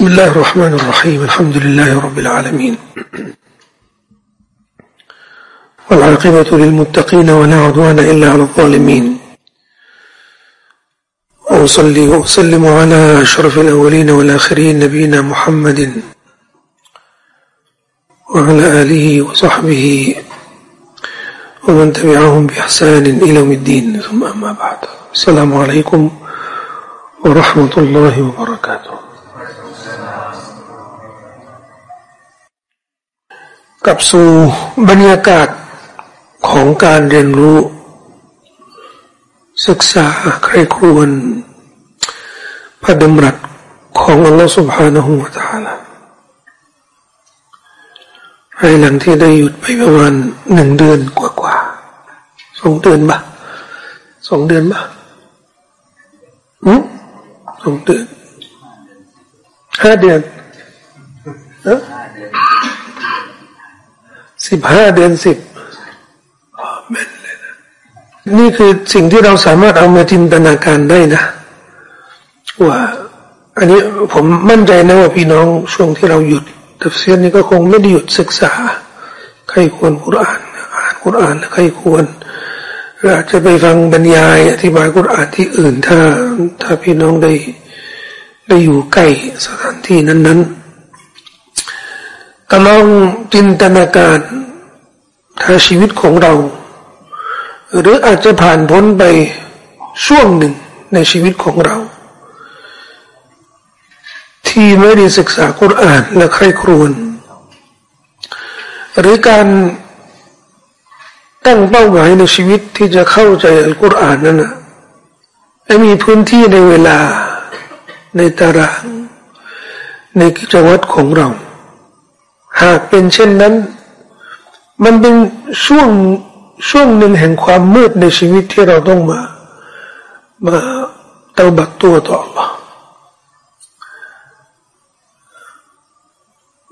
بسم الله الرحمن الرحيم. الحمد لله رب العالمين. والعاقبة للمتقين ولا عدوان إلا على الظالمين. وأصلي وأسلم على أشرف الأولين والآخرين نبينا محمد وعلى آله وصحبه ومن تبعهم بإحسان إلى يوم الدين. ثم أما بعد. السلام عليكم ورحمة الله وبركاته. กับสู่บรรยากาศของการเรียนรู้ ศึกษาใครครวนพระดำรัสของอัลลอฮฺสุบฮานะฮูวะตาลาภายหลังที่ได้หยุดไปประมาณหนึ่งเดือนกว่าๆสองเดือนปะสองเดือนบะอืสองเดือนห้าเดือนเออ สิบห้าเดือนสิบนี่คือสิ่งที่เราสามารถเอามาจินตนาการได้นะ ว่า อันนี้ผมมั่นใจนะว่าพี่น้องช่วงที่เราหยุดตัฟเซียนนี่ก็คงไม่ได้หยุดศึกษา ใครควรกุรอานอ่านกุรอานใครควรอาจจะไปฟังบรรยายอธิบายกุรอานที่อื่น ถ้าถ้าพี่น้องได้ได้อยู่ใกล้สถานที่นั้น ๆ ก็ลองจินตนาการถ้าชีวิตของเรา หรืออาจจะผ่านพ้นไปช่วงหนึ่งในชีวิตของเรา ที่ไม่ได้ศึกษากุรอานและใครครวนหรือการตั้งเป้าหมายในชีวิตที่จะเข้าใจอัลกุรอานนั้นนะมีพื้นที่ในเวลาในตารางในกิจวัตรของเรา หากเป็นเช่นนั้น มันเป็นช่วงช่วงหนึ่งแห่งความมืดในชีวิตที่เราต้องมา มาเตาบัตตัวต่อ Allah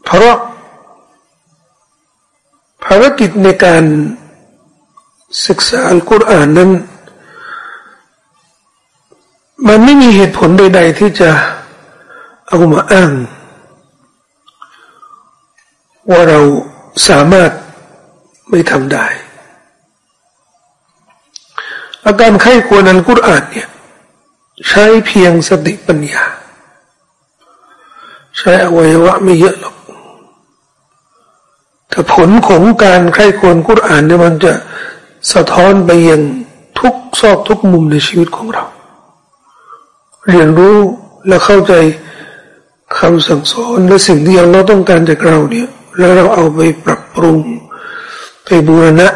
เพราะภารกิจในการศึกษาอัลกุรอานนั้น มันไม่มีเหตุผลใด ๆ ที่จะเอามาอ้าง ว่าเราสามารถไม่ทำได้ อาการไข้ควรอันกุรอานเนี่ยใช้เพียงสติปัญญา ใช้อวัยวะไม่เยอะหรอกแต่ผลของการไข้ควรกุรอานเนี่ยมันจะสะท้อนไปยังทุกซอกทุกมุมในชีวิตของเรา เรียนรู้และเข้าใจคำสั่งสอนและสิ่งที่เราต้องการจากเราเนี่ย แล้วเราเอาไปปรับปรุงไปบูรณะ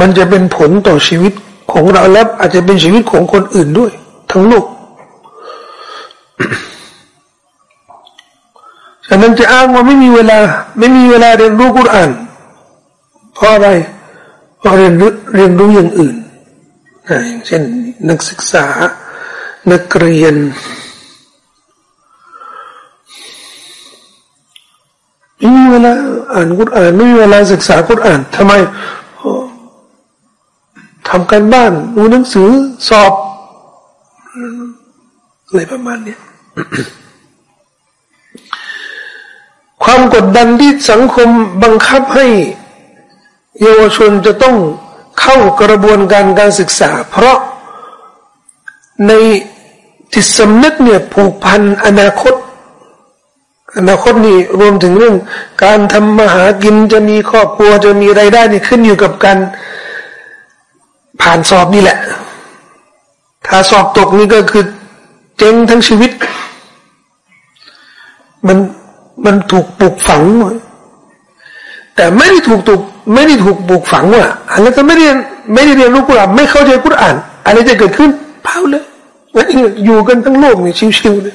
มันจะเป็นผลต่อชีวิตของเราและอาจจะเป็นชีวิตของคนอื่นด้วย ทั้งโลกฉะนั้นจะอ้างว่าไม่มีเวลา ไม่มีเวลาเรียนรู้กุรอานเพราะอะไรเพราะเรียนรู้เรียนรู้อย่างอื่นอย่างเช่น นักศึกษานักเรียน ไม่มีเวลาอ่านกุรอานไม่มีเวลาศึกษากุรอานทำไมทำการบ้านดูหนังสือสอบอะไรประมาณนี้ความกดดันที่สังคมบังคับให้ เยาวชนจะต้องเข้ากระบวนการการศึกษา เพราะในจิตสำนึกเนี่ยผูกพันอนาคต อนาคตนี่รวมถึงเรื่อง การทำมาหากินจะมีครอบครัวจะมีไรายได้นี่ขึ้นอยู่กับการผ่านสอบนี่แหละ ถ้าสอบตกนี่ก็คือเจ๊งทั้งชีวิต มันมันถูกปลูกฝัง แต่ไม่ได้ถูกถูกไม่ได้ถูกปลูกฝังว่าอันนั้นก็ไม่เรียนไม่ได้เรียนรู้กุรอานไม่เข้าใจกุรอานอะไรจะเกิดขึ้นเผาเลยอยู่กันทั้งโลกนี่ชิวๆเลย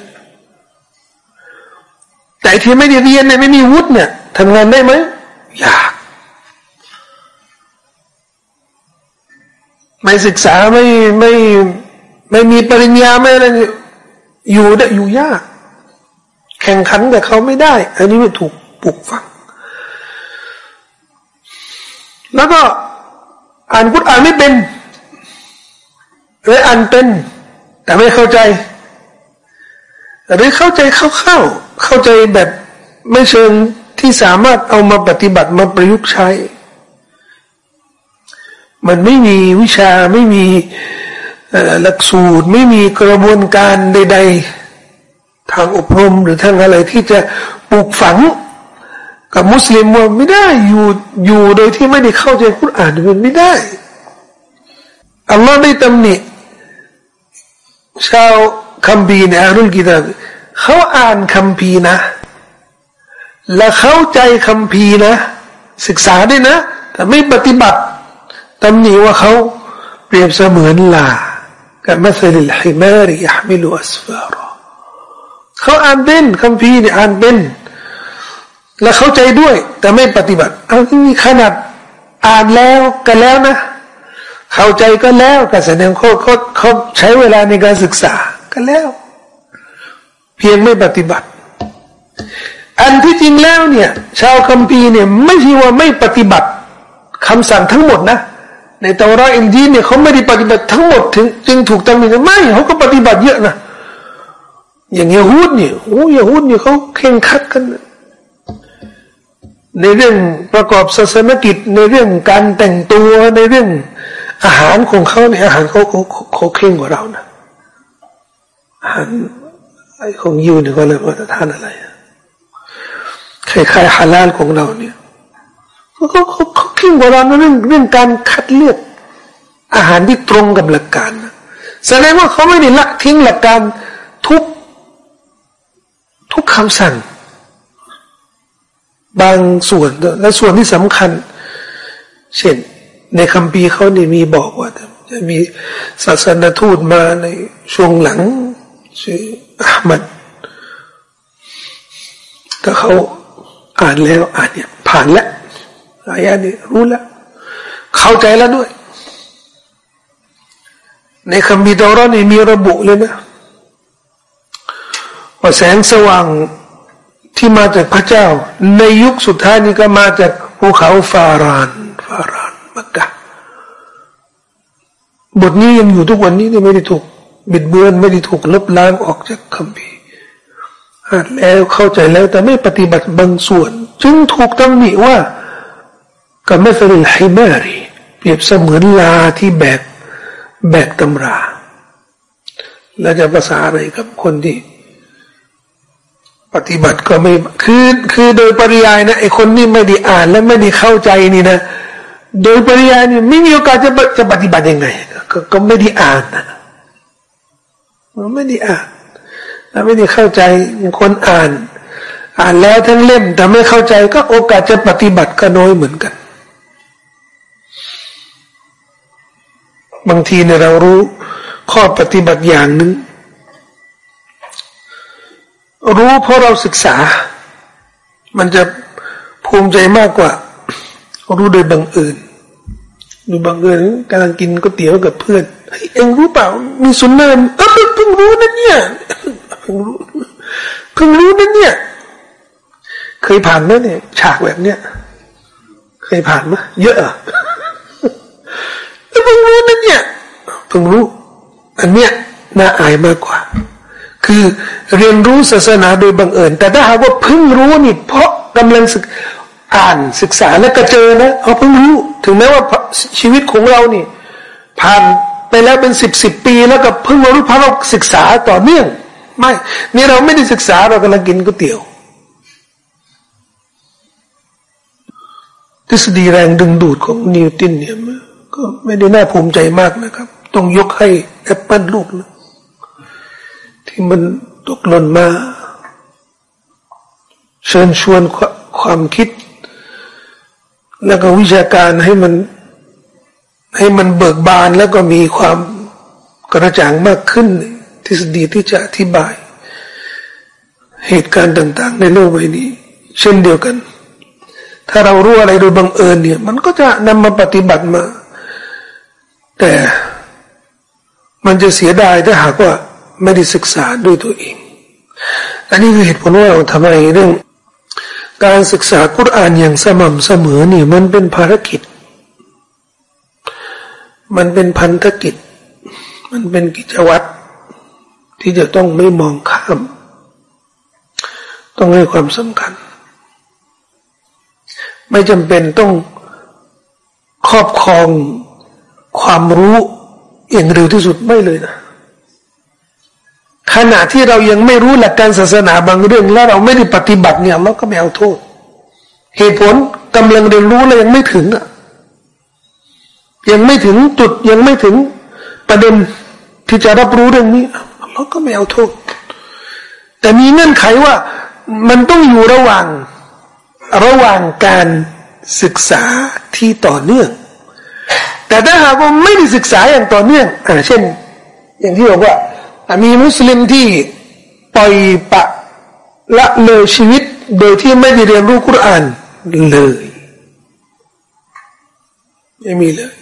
แต่ที่ไม่ได้เรียนเนี่ยไม่มีวุฒิเนี่ยทำงานได้ไหมยากไม่ศึกษาไม่ไม่ไม่มีปริญญาไม่อะไรอยู่ได้อยู่ยาก แข่งขันกับเขาไม่ได้ อันนี้ไม่ถูกปลูกฝัง แล้วก็อ่านกุตอ่านไม่เป็นหรืออ่านเป็น แต่ไม่เข้าใจหรือเข้าใจเข้าเข้า เข้าใจแบบไม่เชิงที่สามารถเอามาปฏิบัติมาประยุกต์ใช้ มันไม่มีวิชาไม่มีหลักสูตรไม่มีกระบวนการใด ๆ ทางอบรมหรือทางอะไรที่จะปลูกฝัง กับมุสลิมว่าไม่ได้อยู่อยู่โดยที่ไม่ได้เข้าใจคุรานมันไม่ได้อัลลอฮ์ได้ตำหนิชาวคัมภีในอารุลกิตา เขาอ่านคัมภีร์นะ และเข้าใจคัมภีร์นะ ศึกษาด้วยนะ แต่ไม่ปฏิบัติตำหนิว่าเขาเปรียบเสมือนลากับมัสลิลฮิมารียฮมิลุอัสฟารเขาอ่านเป็นคัมภีร์เนี่ยอ่านเป็น และเข้าใจด้วย แต่ไม่ปฏิบัติเอาที่มีขนาดอ่านแล้วกันแล้วนะ เข้าใจก็แล้วก็แสดงเขาเขาเขาใช้เวลาในการศึกษาก็แล้ว เพียงไม่ปฏิบัติ อันที่จริงแล้วเนี่ย ชาวคัมภีร์เนี่ยไม่ใช่ว่าไม่ปฏิบัติคำสั่งทั้งหมดนะในตอราอินดีเนี่ยเขาไม่ได้ปฏิบัติทั้งหมดถึงจึงถูกตำหนิไม่เขาก็ปฏิบัติเยอะนะอย่างยฮูดเนี่ยโอ้ยฮูดเนี่ยเขาเข่งคัดกัน ในเรื่องประกอบศาสนกิจในเรื่องการแต่งตัวในเรื่องอาหารของเขาเนี่ยอาหารเขาเขาเขาเข่งกว่าเรานะอาหาร ไอ้ของยูเนี่ยก็เลยว่าทานอะไรคล้ายๆฮาลาลของเราเนี่ยเขาเขาเขาเข่งกว่าเราเรื่องเรื่องการคัดเลือกอาหารที่ตรงกับหลักการแสดงว่าเขาไม่ได้ละทิ้งหลักการทุกทุกคำสั่ง บางส่วนและส่วนที่สำคัญ เช่น ในคำพีเขาเนี่ยมีบอกว่าจะมีศาสนทูตมาในช่วงหลังชื่อ มัดก็เขาอ่านแล้วอ่านเนี่ยผ่านแล้วอายะนี่รู้แล้ว เข้าใจแล้วด้วย ในคำพีตอรอนี่มีระบุเลยนะว่าแสงสว่างที่มาจากพระเจ้า ในยุคสุดท้ายนี้ก็มาจากภูเขาฟารานฟารานมักกะบทนี้ยังอยู่ทุกวันนี้ที่ไม่ได้ถูก บิดเบือนไม่ได้ถูกลบล้างออกจากคำพีอ่านแล้วเข้าใจแล้วแต่ไม่ปฏิบัติบางส่วน จึงถูกตำหนิว่ากับไม่สริลไฮมารีเปรียบเสมือนลาที่แบกแบกตำรา แล้วจะภาษาอะไรกับคนที่ ปฏิบัติก็ไม่คือคือโดยปริยายนะไอคนนี่ไม่ได้อ่านและไม่ได้เข้าใจนี่นะ โดยปริยายนี่ไม่มีโอกาสจะจะปฏิบัติยังไงกก็ไม่ได้อ่านนะ มันไม่ได้อ่านแล้วไม่ได้เข้าใจคนอ่าน อ่านแล้วทั้งเล่ม แต่ไม่เข้าใจก็โอกาสจะปฏิบัติก็น้อยเหมือนกัน บางทีเนี่ยเรารู้ข้อปฏิบัติอย่างหนึ่งรู้เพราะเราศึกษา มันจะภูมิใจมากกว่า รู้โดยบังเอิญดูบังเอิญกำลังกินก๋วยเตี๋ยวกับเพื่อน เอ็งรู้เปล่า มีสุนนะเออเพิ่งรู้นะเนี่ยเพิ่งรู้เพิ่งรู้นะเนี่ย เคยผ่านไหมเนี่ย ฉากแบบเนี้ยเคยผ่านไหมเยอะอะเพิ่งรู้นะเนี่ยเพิ่งรู้ อันเนี้ยน่าอายมากกว่า คือเรียนรู้ศาสนาโดยบังเอิญ แต่ถ้าหากว่าเพิ่งรู้นี่ เพราะกำลังศึกอ่านศึกษาแล้วก็เจอนะเขาเพิ่งรู้ ถึงแม้ว่าชีวิตของเรานี่ ผ่าน ไปแล้วเป็นสิบสิบปีแล้วก็เพิ่งมารู้เพราะเราศึกษาต่อเนื่อง ไม่ นี่เราไม่ได้ศึกษาเรากำลังกินก๋วยเตี๋ยว ทฤษฎีแรงดึงดูดของนิวตันเนี่ยก็ไม่ได้น่าภูมิใจมากนะครับ ต้องยกให้แอปเปิลลูกนะที่มันตกหล่นมา เชิญชวนความคิด แล้วก็วิชาการให้มัน ให้มันเบิกบานแล้วก็มีความกระจ่างมากขึ้น ทฤษฎีที่จะอธิบาย เหตุการณ์ต่าง ๆ ในโลกใบนี้ เช่นเดียวกัน ถ้าเรารู้อะไรโดยบังเอิญเนี่ย มันก็จะนำมาปฏิบัติมา แต่มันจะเสียดายถ้าหากว่าไม่ได้ศึกษาด้วยตัวเอง อันนี้คือเหตุผลว่าทำไมเรื่อง การศึกษากุรอานอย่างสม่ำเสมอนี่มันเป็นภารกิจ มันเป็นพันธกิจ มันเป็นกิจวัตรที่จะต้องไม่มองข้าม ต้องให้ความสำคัญ ไม่จำเป็นต้องครอบครองความรู้อย่างเร็วที่สุดไม่เลยนะขณะที่เรายังไม่รู้หลักการศาสนาบางเรื่อง แล้วเราไม่ได้ปฏิบัติเนี่ยเราก็ไม่เอาโทษ เหตุผลกำลังเรียนรู้แล้วยังไม่ถึงอะ ยังไม่ถึงจุดยังไม่ถึงประเด็นที่จะรับรู้เรื่องนี้เราก็ไม่เอาโทษ แต่มีเงื่อนไขว่ามันต้องอยู่ระหว่างระหว่างการศึกษาที่ต่อเนื่อง แต่ถ้าหากว่าไม่ได้ศึกษาอย่างต่อเนื่องอ่าเช่น อย่างที่บอกว่า มีมุสลิมที่ปล่อยปะละเลยชีวิตโดยที่ไม่ได้เรียนรู้คุรานเลยไม่มีเลย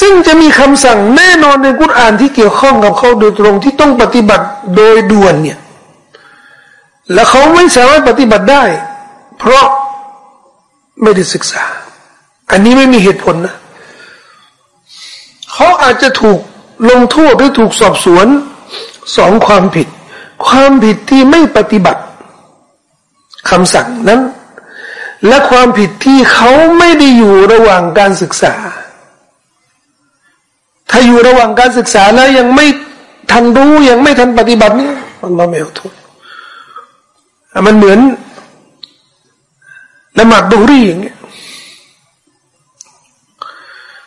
ซึ่งจะมีคำสั่งแน่นอนในกุรานที่เกี่ยวข้องกับเขาโดยตรงที่ต้องปฏิบัติโดยด่วนเนี่ย และเขาไม่สามารถปฏิบัติได้ เพราะไม่ได้ศึกษา อันนี้ไม่มีเหตุผลนะ เขาอาจจะถูกลงโทษหรือถูกสอบสวนสองความผิด ความผิดที่ไม่ปฏิบัติคำสั่งนั้น และความผิดที่เขาไม่ได้อยู่ระหว่างการศึกษา ถ้าอยู่ระหว่างการศึกษาแล้วยังไม่ทันรู้ยังไม่ทันปฏิบัตินี่มันไม่เอาโทษมันเหมือนละหมาดดูรีอย่างเงี้ย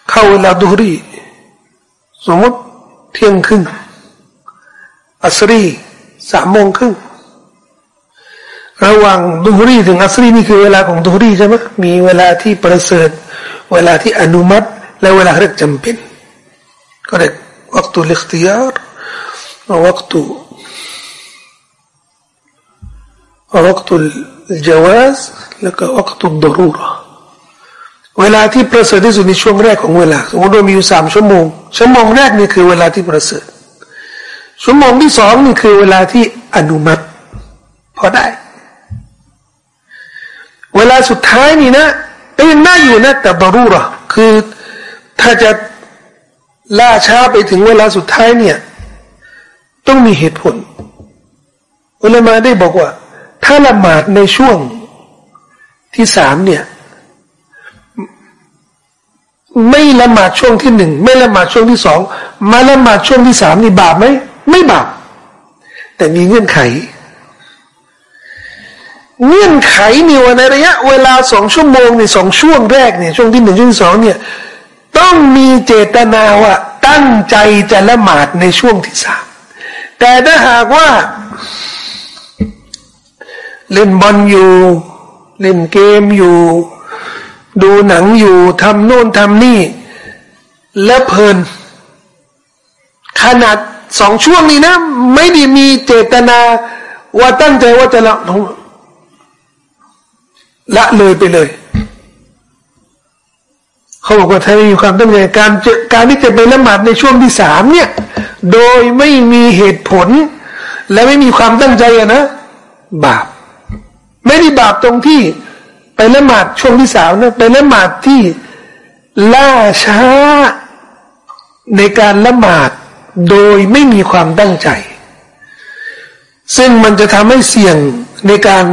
เข้าเวลาดูรีสมมติเที่ยงครึ่งอัสรีสามโมงครึ่งระหว่างดูรีถึงอัสรีนี่คือเวลาของดูรีใช่ไหมมีเวลาที่ประเสริฐ เวลาที่อนุมัติ และเวลาเรียกจำเป็น ก็เรียกวัตุลิขติยารวัตุวัตุลจาวาสแล้วก็วัตุดรูระเวลาที่ประเสริฐที่สุดในช่วงแรกของเวลาสมมติว่ามีอยู่สามชั่วโมงชั่วโมงแรกนี่คือเวลาที่ประเสริฐชั่วโมงที่สองนี่คือเวลาที่อนุมัติพอได้ เวลาสุดท้ายนี่นะก็ยังน่าอยู่นะแต่บารูระคือถ้าจะ ล่าช้าไปถึงเวลาสุดท้ายเนี่ย ต้องมีเหตุผลอุลามาได้บอกว่า ถ้าละหมาดในช่วงที่สามเนี่ย ไม่ละหมาดช่วงที่หนึ่งไม่ละหมาดช่วงที่สองมาละหมาดช่วงที่สามนี่บาปไหมไม่บาปแต่มีเงื่อนไข เงื่อนไขนี่ว่าในระยะ เวลาสองชั่วโมงนี่สองช่วงแรกเนี่ยช่วงที่หนึ่งช่วงที่สองเนี่ย ต้องมีเจตนาว่าตั้งใจจะละหมาดในช่วงที่สามแต่ถ้าหากว่า เล่นบอลอยู่ เล่นเกมอยู่ ดูหนังอยู่ทำโน่นทำนี่ แล้วเพลิน ขนาดสองช่วงนี้นะ ไม่ได้มีเจตนา ว่าตั้งใจว่าจะละละเลยไปเลย เขาบอกว่าถ้ามีความตั้งใจการการที่จะไปละหมาดในช่วงที่สามเนี่ย โดยไม่มีเหตุผล และไม่มีความตั้งใจนะบาป ไม่ได้บาปตรงที่ไปละหมาดช่วงที่สามนะไปละหมาดที่ล่าช้าในการละหมาดโดยไม่มีความตั้งใจ ซึ่งมันจะทำให้เสี่ยงในการ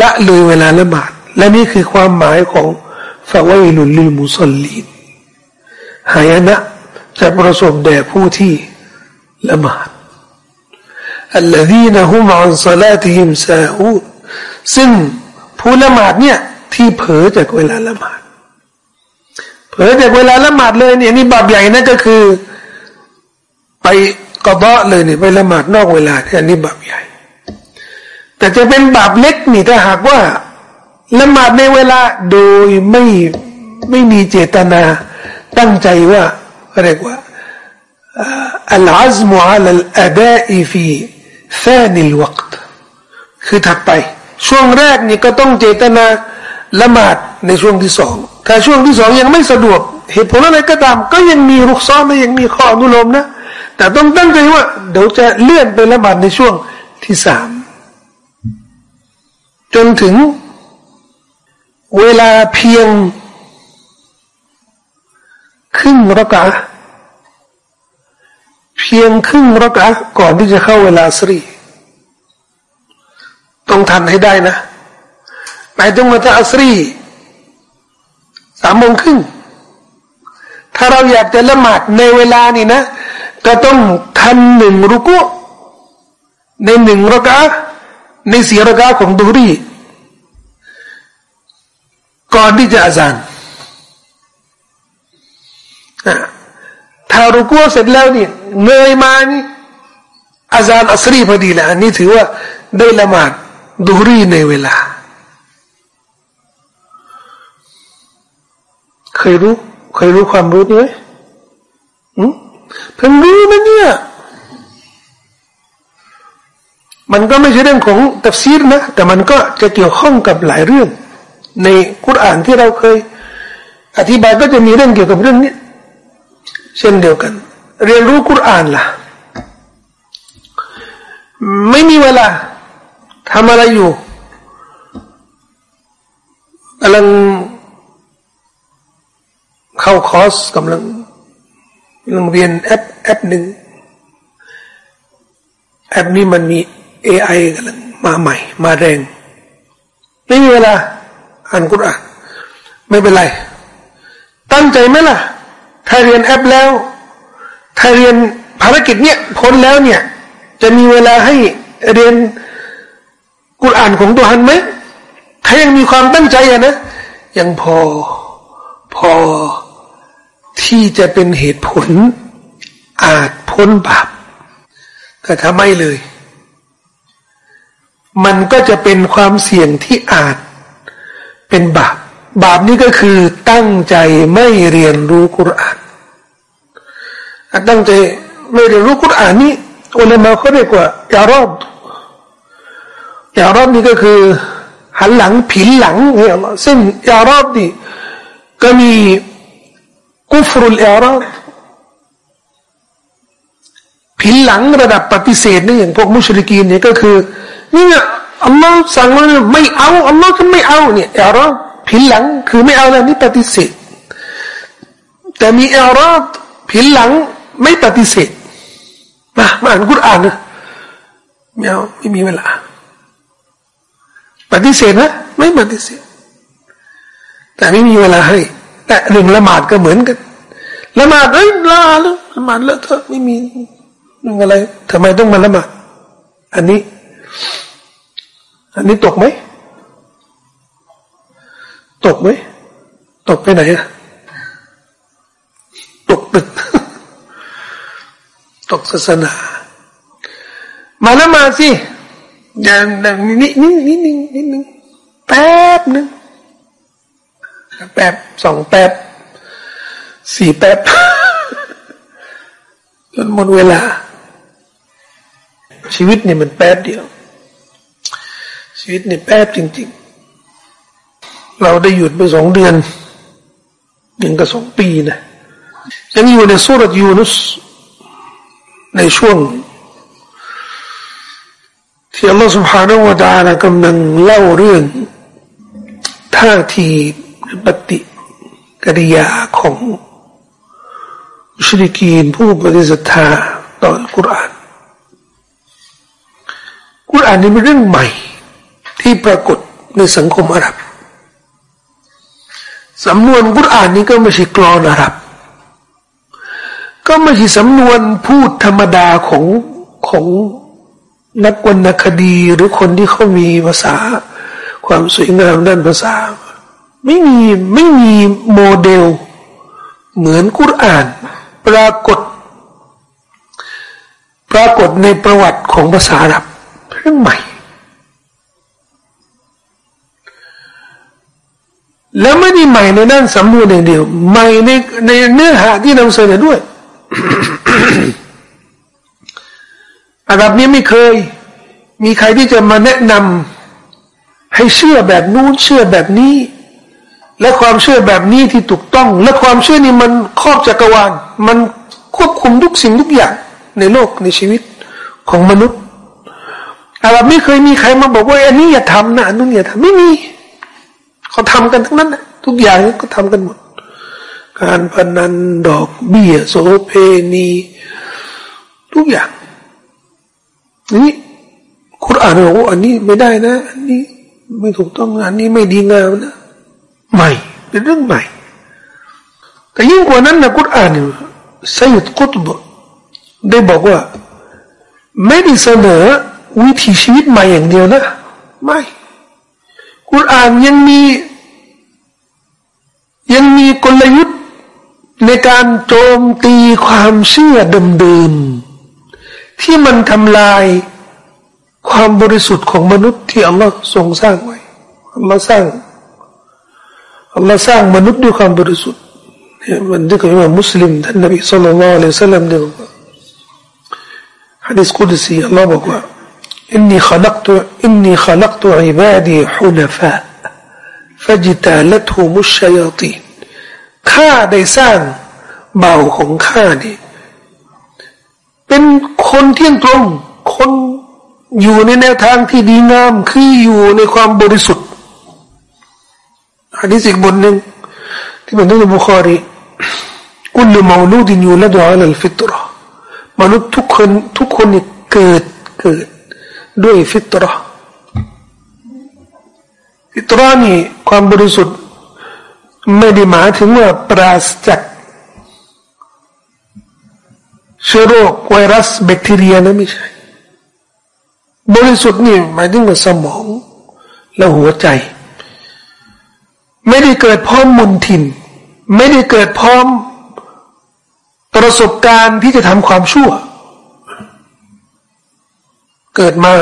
ละเลยเวลาละหมาด และนี่คือความหมายของ ฟาวายลุลีมุสลีนหายนะจะประสบแด่ผู้ที่ละหมาด الذين هم عن صلاتهم ساهون ซึ่งผู้ละหมาดเนี่ย ที่เผลอจากเวลาละหมาด เผลอจากเวลาละหมาดเลยเนี่ยนี่บาปใหญ่นั่นก็คือ ไปกอบะเลยเนี่ยไปละหมาดนอกเวลาเนี่ยนี่บาปใหญ่ แต่จะเป็นบาปเล็กนี่ถ้าหากว่า ละหมาดในเวลาโดยไม่ไม่มีเจตนาตั้งใจว่าเรียกว่าอัลอาซมุอัลลอาดาอีฟีแฟนิลวักคือถัดไป ช่วงแรกนี่ก็ต้องเจตนาละหมาดในช่วงที่สองถ้าช่วงที่สองยังไม่สะดวก เหตุผลอะไรก็ตาม ก็ยังมีรุกซ้อมและยังมีข้ออนุโลมนะ แต่ต้องตั้งใจว่า เดี๋ยวจะเลื่อนไปละหมาดในช่วงที่สามจนถึง เวลาเพียงครึ่งรักะเพียงครึ่งรักะก่อนที่จะเข้าเวลาสรีต้องทันให้ได้นะหมายถึงว่าถ้าอัสรีสามโมงครึ่งถ้าเราอยากจะละหมาดในเวลานี่นะ ก็ต้องทันหนึ่งรุกุในหนึ่งรักาในสี่รักาของดูรี ก่อนที่จะอาจารย์ถ้ารุกุเสร็จแล้วนี่เงยมานี่อาจารย์อัสรีพอดีแหละอันนี้ถือว่าได้ละหมาดดูรีในเวลา เคยรู้ เคยรู้ความรู้นี้ไหมเพิ่งรู้นะเนี่ย มันก็ไม่ใช่เรื่องของตัฟซีรนะ แต่มันก็จะเกี่ยวข้องกับหลายเรื่อง ในคุรานที่เราเคย อธิบายก็จะมีเรื่องเกี่ยวกับเรื่องนี้ เช่นเดียวกัน เรียนรู้คุรานล่ะ ไม่มีเวลาทำอะไรอยู่กำลังเข้าคอร์สกำลังกำลังเรียนแอปแอปหนึ่งแอปนี้มันมี AI กำลังมาใหม่ มาแรง ไม่มีเวลา อ่านกุรอานไม่เป็นไร ตั้งใจไหมล่ะ ถ้าเรียนแอปแล้ว ถ้าเรียนภารกิจเนี้ยพ้นแล้วเนี่ย จะมีเวลาให้เรียนกุรอานของตัวฮันไหมถ้ายังมีความตั้งใจอะนะ ยังพอพอที่จะเป็นเหตุผล อาจพ้นบาปแต่ถ้าไม่เลย มันก็จะเป็นความเสี่ยงที่อาจ เป็นบาป บาปนี้ก็คือตั้งใจไม่เรียนรู้กุรอานตั้งใจไม่เรียนรู้กุรอานนี่อุลามะเขาเรียกว่าอารอบอารอบนี่ก็คือ หันหลังผินหลังเนี่ยซึ่งอารอบนี่ก็มีกุฟรุลอารอบผินหลังระดับปฏิเสธนี่อย่างพวกมุชริกีนเนี่ยก็คือนี่เนี่ย อัลลอฮ์สั่งว่าไม่เอาอัลลอฮ์ก็ไม่เอาเนี่ยอารอบผินหลังคือไม่เอาแล้วนี่ปฏิเสธ แต่มีอารอบผินหลังไม่ปฏิเสธมามาอ่านกุรอานนะไม่เอาไม่มีเวลา ปฏิเสธนะไม่ปฏิเสธ แต่ไม่มีเวลาให้ แต่เรื่องละหมาดก็เหมือนกันละหมาดเอ้ยลาแล้วละหมาดแล้วเถอะไม่มีเรื่องอะไรทำไมต้องมาละหมาดอันนี้ อันนี้ตกไหม ตกไหม ตกไปไหนอะตกตึก ตกศาสนา มาละหมาดสิอย่างนี้นี่นี่นี่นี่นึงแป๊บนึงแป๊บสองแป๊บสี่แป๊บจนหมดเวลา ชีวิตเนี่ยมันแป๊บเดียว ชีวิตนแป๊บจริง ๆ เราได้หยุดไปสองเดือนหนึ่งกับสองปีนะยังอยู่ในสุรยูนุส ในช่วง ที่อัลลอฮฺสุบฮานาอูตาลากำลังเล่าเรื่องท่าทีปฏิกิริยาของมุชริกีนผู้ปฏิศรัทธาต่ออัลกุรอานกุรอานนี่เป็นเรื่องใหม่ ที่ปรากฏในสังคมอาหรับสำนวนกุรอานนี้ก็ไม่ใช่กรอนอาหรับ ก็ไม่ใช่สำนวนพูดธรรมดาของของนักวรรณคดีหรือคนที่เขามีภาษา ความสวยงามด้านภาษา ไม่มีไม่มีโมเดล เหมือนกุรอาน ปรากฏ ปรากฏในประวัติของภาษาอาหรับเรื่องใหม่ แล้วไม่ได้ใหม่ในด้านสำนวนอย่างเดียว ใหม่ในในเนื้อหาที่นำเสนอด้วยอาดับนี้ไม่เคย มีใครที่จะมาแนะนำให้เชื่อแบบนู้นเชื่อแบบนี้ และความเชื่อแบบนี้ที่ถูกต้อง และความเชื่อนี้มันครอบจักรวาลมันควบคุมทุกสิ่งทุกอย่างในโลกในชีวิตของมนุษย์อาดับไม่เคยมีใครมาบอกว่าอันนี้อย่าทำนะอันนู้นอย่าทำไม่มี เขาทำกันทั้งนั้นทุกอย่างก็ทำกันหมด การพนันดอกเบี้ยโสเพณีทุกอย่างนี่คุรออ่านโอ้อันนี้ไม่ได้นะ อันนี้ไม่ถูกต้องอันนี้ไม่ดีงามนะใหม่ เป็นเรื่องใหม่ แต่ยิ่งกว่านั้นนะกุรอานเนี่ยไซยดกุตบได้บอกว่า ไม่ได้เสนอวิถีชีวิตใหม่อย่างเดียวนะ ไม่ กุรอานยังมี ยังมีกลยุทธ์ในการโจมตีความเชื่อเดิมๆที่มันทำลายความบริสุทธิ์ของมนุษย์ที่อัลลอฮ์ทรงสร้างไว้ อัลลอฮ์สร้าง อัลลอฮ์สร้างมนุษย์ด้วยความบริสุทธิ์เนี่ยมันได้กับว่ามุสลิมท่านนบีสุลต่านละอัลลอฮ์สัลลัมเดียวกันฮะดิษกุดซีอัลลอฮ์บอกว่า إني خلقت إني خلقت عبادي حنفاء فاجتالتهم الشياطين ข้าได้สร้างเบาของข้านี่เป็นคนเที่ยงตรงคนอยู่ในแนวทางที่ดีงามคืออยู่ในความบริสุทธิ์อันนี้สิ่งบทหนึ่งที่มันต้องบุคอรีกุลมลูดินยูละดูอัลฟิตรมนุษย์ทุกคนทุกคนนี่เกิดเกิด ด้วยฟิตรอฟิตรอนี่ความบริสุทธิ์ ไม่ได้หมายถึงว่าปราศจากเชื้อโรคไวรัสแบคทีเรียนะไม่ใช่ บริสุทธิ์นี่หมายถึงว่าสมองและหัวใจ ไม่ได้เกิดพร้อมมุนทิน ไม่ได้เกิดพร้อมประสบการณ์ที่จะทำความชั่ว เกิดมา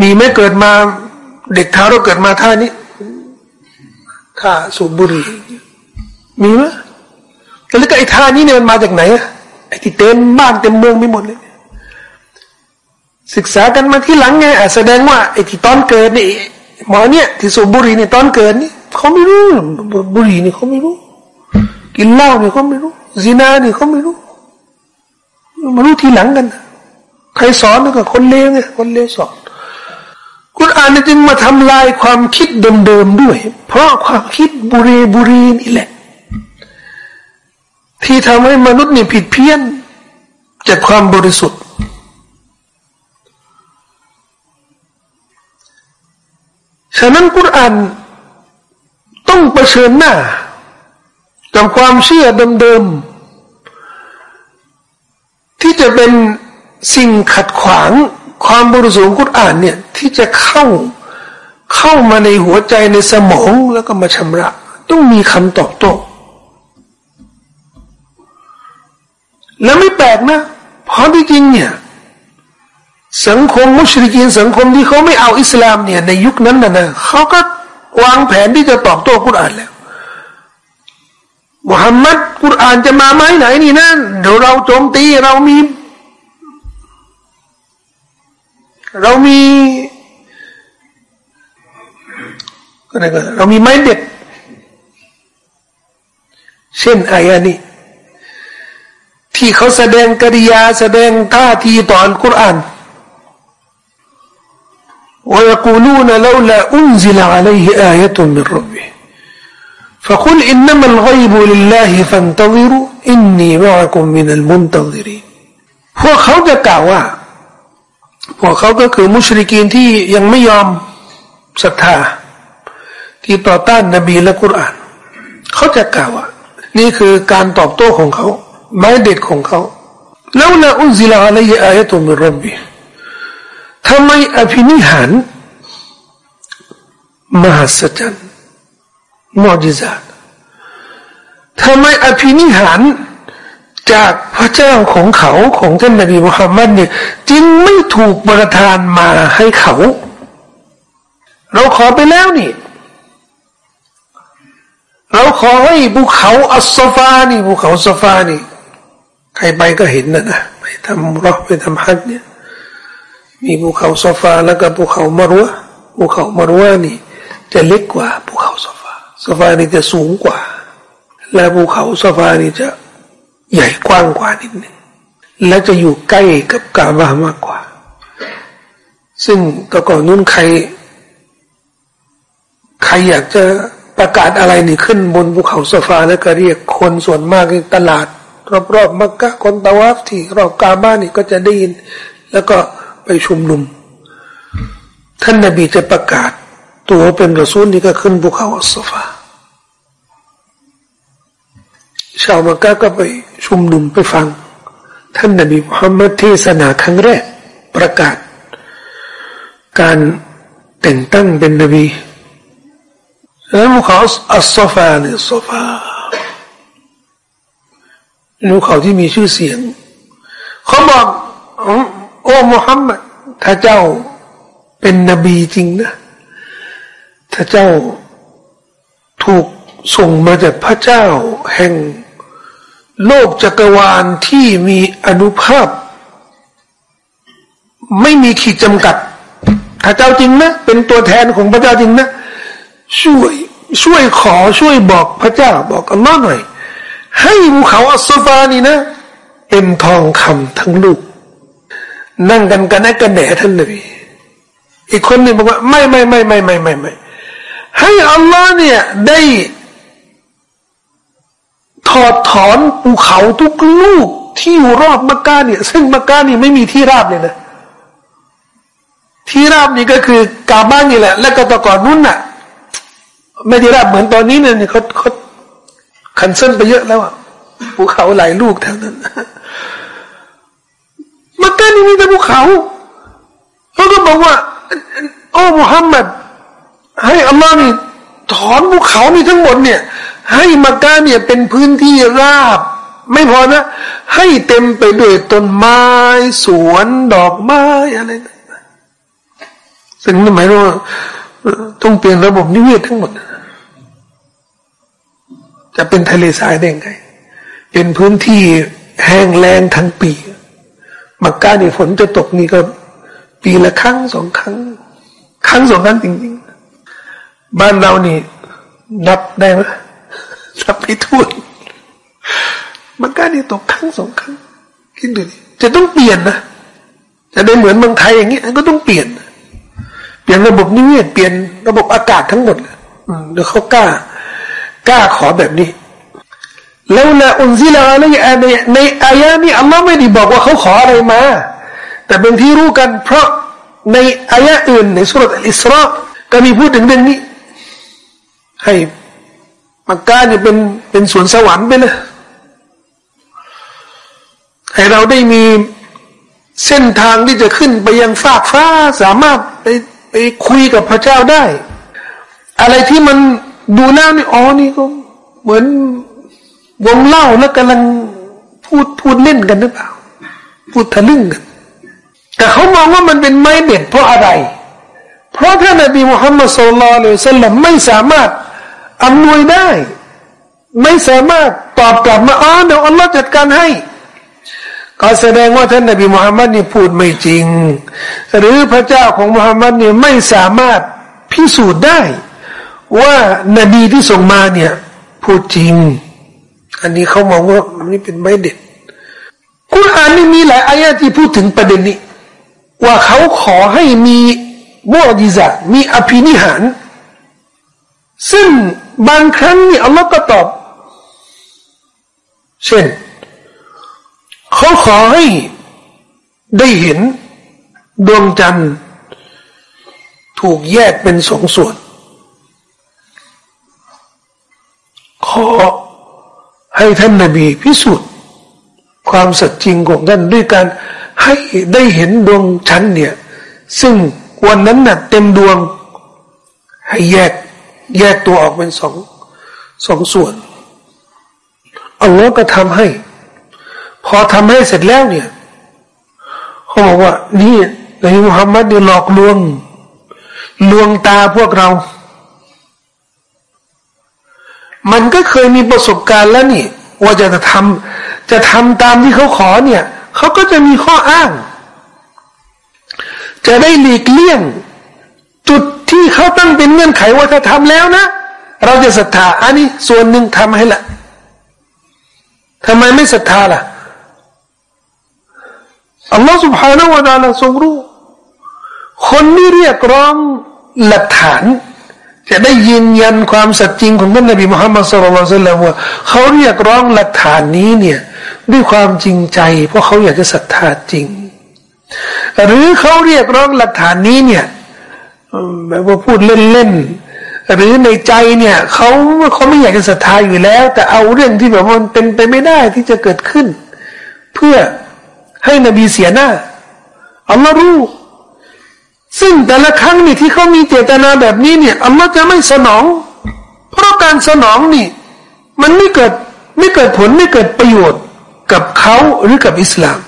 มีไม่เกิดมา เด็กทารกเกิดมาท่านี้ท่าสูบบุหรี่มีไหมแล้วก็ไอ้ท่านี้เนี่ยมันมาจากไหนอะไอ้ที่เต็มบ้านเต็มเมืองไม่หมดเลยศึกษากันมาที่หลังไงแสดงว่าไอ้ที่ตอนเกิดนี่หมอเนี่ยที่สูบบุหรี่นี่ตอนเกิดนี่เขาไม่รู้บุหรี่นี่เขาไม่รู้ กินเหล้านี่เขาไม่รู้ซีนานี่เขาไม่รู้มารู้ทีหลังกัน ใครสอนก็คนเลวไงคนเลวสอนคุณอ่านจึงมาทำลายความคิดเดิมๆด้วย เพราะความคิดบุรีบุรีนี่แหละ ที่ทำให้มนุษย์นี่ผิดเพี้ยน จากความบริสุทธิ์ ฉะนั้นกุรอานต้องเผชิญหน้ากับความเชื่อเดิมๆที่จะเป็น สิ่งขัดขวางความบริสุทธิ์กุรอานเนี่ยที่จะเข้าเข้ามาในหัวใจในสมองแล้วก็มาชำระ ต้องมีคำตอบโต้แล้วไม่แปลกนะเพราะที่จริงเนี่ยสังคมมุชริกีนสังคมที่เขาไม่เอาอิสลามเนี่ยในยุคนั้นนะนะเขาก็วางแผนที่จะตอบโต้กุรอานแล้วมุฮัมมัดกุรอานจะมาไหมไหนนี่นะเดี๋ยวเราโจมตีเรามี เรามีอะไรกันเรามีไม้เด็ดเช่นอายานี้ที่เขาแสดงกิริยาแสดงท่าทีต่ออัลกุรอาน ويقولون لولا أنزل عليه آية من ربه فقل إنما الغيب لله فانتظروا إني معكم من المنتظرين พวกเขาจะกล่าวว่า พวกเขาก็คือมุชริกีนที่ยังไม่ยอมศรัทธา ที่ต่อต้านนบีและกุรอาน เขาจะกล่าวว่านี่คือการตอบโต้ของเขาไม้เด็ดของเขาแล้วละอุนซิลาอะลัยอายะตุมิรบบีทำไมอภินิหาร มหัศจรรย์มอจิซาทำไมอภินิหาร จากพระเจ้าของเขาของท่านนบีมุฮัมมัดเนี่ยจึงไม่ถูกประทานมาให้เขา เราขอไปแล้วนี่ เราขอให้ภูเขาอัสฟานี่ภูเขาซฟานี่ ใครไปก็เห็นนะนะไปทำรอไปทำฮัจเนี่ยมีภูเขาโซฟาแล้วก็ภูเขามารัวภูเขามารัวนี่ จะเล็กกว่าภูเขาโซฟาซฟานี่จะสูงกว่า และภูเขาโซฟานี่จะ ใหญ่กว้างกว่านิดนึงและจะอยู่ใกล้กับกาบามากกว่า ซึ่งแต่ก่อนนู้นใคร ใครอยากจะประกาศอะไรนี่ขึ้นบนภูเขาโซฟาแล้วก็เรียกคนส่วนมากในตลาด รอบๆมักกะคนตะวัฟที่รอบกาบ้านนี่ก็จะได้ยิน แล้วก็ไปชุมนุม ท่านนบีจะประกาศ ตัวเป็นรอซูลนี่ก็ขึ้นภูเขาอัสฟา ชาวมักกะก็ไปชุมนุมไปฟัง ท่านนบีมุฮัมมัดเทศนาครั้งแรกประกาศ การแต่งตั้งเป็นนบีแล้วภูเขาอัสฟาเนี่ยอัสฟาภูเขาที่มีชื่อเสียง เขาบอกโอ้มุฮัมมัดถ้าเจ้าเป็นนบีจริงนะ ถ้าเจ้าถูกส่งมาจากพระเจ้าแห่ง โลกจักรวาลที่มีอนุภาพ ไม่มีขีดจำกัดถ้าเจ้าจริงนะเป็นตัวแทนของพระเจ้าจริงนะช่วยช่วยขอช่วยบอกพระเจ้าบอกอัลลอฮ์หน่อย ให้ภูเขาอัสฟานี่นะ เป็นทองคำทั้งลูก นั่งกันกันแนกันแหนท่านนบีอีกคนหนึ่งบอกว่า ไม่ไม่ไม่ไม่ไม่ไม่ไม่ให้อัลลอฮ์เนี่ยได้ ถอดถอนภูเขาทุกลูกที่อยู่รอบมักกะเนี่ยซึ่งมักกะนี่ไม่มีที่ราบเลยนะ ที่ราบนี่ก็คือกาบ้านนี่แหละ และก็ตะก่อนนู้นน่ะ ไม่ได้ราบเหมือนตอนนี้เนี่ยเขาเขาคันเส้นไปเยอะแล้วอะภูเขาหลายลูกแถวนั้นมักกะนี่มีแต่ภูเขาเขาก็บอกว่า โอ้มุฮัมมัดให้อัลลอฮ์นี่ถอนภูเขานี่ทั้งหมดเนี่ย ให้มักกะเนี่ยเป็นพื้นที่ราบ ไม่พอนะ ให้เต็มไปด้วยต้นไม้ สวนดอกไม้อะไรซึ่งนั่นหมายว่าต้องเปลี่ยนระบบนิเวศทั้งหมด จะเป็นทะเลทรายได้ไง เป็นพื้นที่แห้งแล้งทั้งปี มักกะนี่ฝนจะตกนี่ก็ปีละครั้งสองครั้ง ครั้งสองครั้งจริงๆ บ้านเรานี่นับได้ไหม นับไม่ถ้วนมันก็นี่ตกครั้งสองครั้งคิดดูดิจะต้องเปลี่ยนนะจะได้เหมือนเมืองไทยอย่างเงี้ยก็ต้องเปลี่ยน เปลี่ยนระบบนิเวศเปลี่ยนระบบอากาศทั้งหมดเดี๋ยวเขากล้ากล้าขอแบบนี้แล้วละอุนซิลาในในในอายะนี้อัลลอฮ์ไม่ได้บอกว่าเขาขออะไรมา แต่เป็นที่รู้กัน เพราะในอายะอื่นในสุรษอิสราก็มีพูดถึงเรื่องนี้ ให้ มักกะเนี่ยเป็นเป็นสวนสวรรค์ไปเลยให้เราได้มีเส้นทางที่จะขึ้นไปยังฟากฟ้าสามารถไปไปคุยกับพระเจ้าได้ อะไรที่มันดูหน้านี่อ๋อนี่ก็ เหมือนวงเล่าแล้วกำลังพูดพูดเล่นกันหรือเปล่า พูดทะลึ่งกันแต่เขามองว่ามันเป็นไม้เด็ดเพราะอะไร เพราะท่านนบีมุฮัมมัดสุลลัลลสัลลัมไม่สามารถ อำนวยได้ ไม่สามารถตอบกลับมาอ๋อเดี๋ยวอัลลอฮ์จัดการให้ ก็แสดงว่าท่านนบีมุฮัมมัดนี่พูดไม่จริง หรือพระเจ้าของมุฮัมมัดเนี่ยไม่สามารถพิสูจน์ได้ ว่านบีที่ส่งมาเนี่ยพูดจริง อันนี้เขามองว่านี่เป็นไม่เด็ดคุณอ่านนี่มีหลายอายะที่พูดถึงประเด็นนี้ ว่าเขาขอให้มีมุอจิซะมีอภินิหาร ซึ่ง บางครั้งนี่อัลลอฮ์ก็ตอบ เช่นเขาขอให้ได้เห็นดวงจันทร์ ถูกแยกเป็นสองส่วน ขอให้ท่านนาบีพิสูจน์ ความสัจจริงของท่านด้วยการให้ได้เห็นดวงจันทร์เนี่ย ซึ่งวันนั้นน่ะเต็มดวงให้แยก แยกตัวออกเป็นสองสองส่วนอัลลอฮ์ก็ทำให้ พอทำให้เสร็จแล้วเนี่ยเขาบอกว่า นี่ในมุฮัมมัดเนี่ยหลอกลวง ลวงตาพวกเรา มันก็เคยมีประสบการณ์แล้วนี่ ว่าจะทำจะทำตามที่เขาขอเนี่ยเขาก็จะมีข้ออ้าง จะได้หลีกเลี่ยง จุดที่เขาตั้งเป็นเงื่อนไขว่าถ้าทำแล้วนะ เราจะศรัทธาอันนี้ส่วนหนึ่งทำให้ละทำไมไม่ศรัทธาล่ะอัลลอฮฺ سبحانه และ تعالى ทรงรู้ คนที่เรียกร้องหลักฐาน จะได้ยืนยันความสัจจริงของท่านนบีมุฮัมมัดสุลลัลลว่าเขาเรียกร้องหลักฐานนี้เนี่ยด้วยความจริงใจ เพราะเขาอยากจะศรัทธาจริง หรือเขาเรียกร้องหลักฐานนี้เนี่ย แบบว่าพูดเล่นๆหรือในใจเนี่ยเขาเขาไม่อยากจะศรัทธาอยู่แล้ว แต่เอาเรื่องที่แบบมันเป็นไปไม่ได้ที่จะเกิดขึ้น เพื่อให้นบีเสียหน้าอัลลอฮ์รู้ ซึ่งแต่ละครั้งนี่ที่เขามีเจตนาแบบนี้เนี่ยอัลลอฮ์จะไม่สนอง เพราะการสนองนี่ มันไม่เกิดไม่เกิดผลไม่เกิดประโยชน์กับเขาหรือกับอิสลาม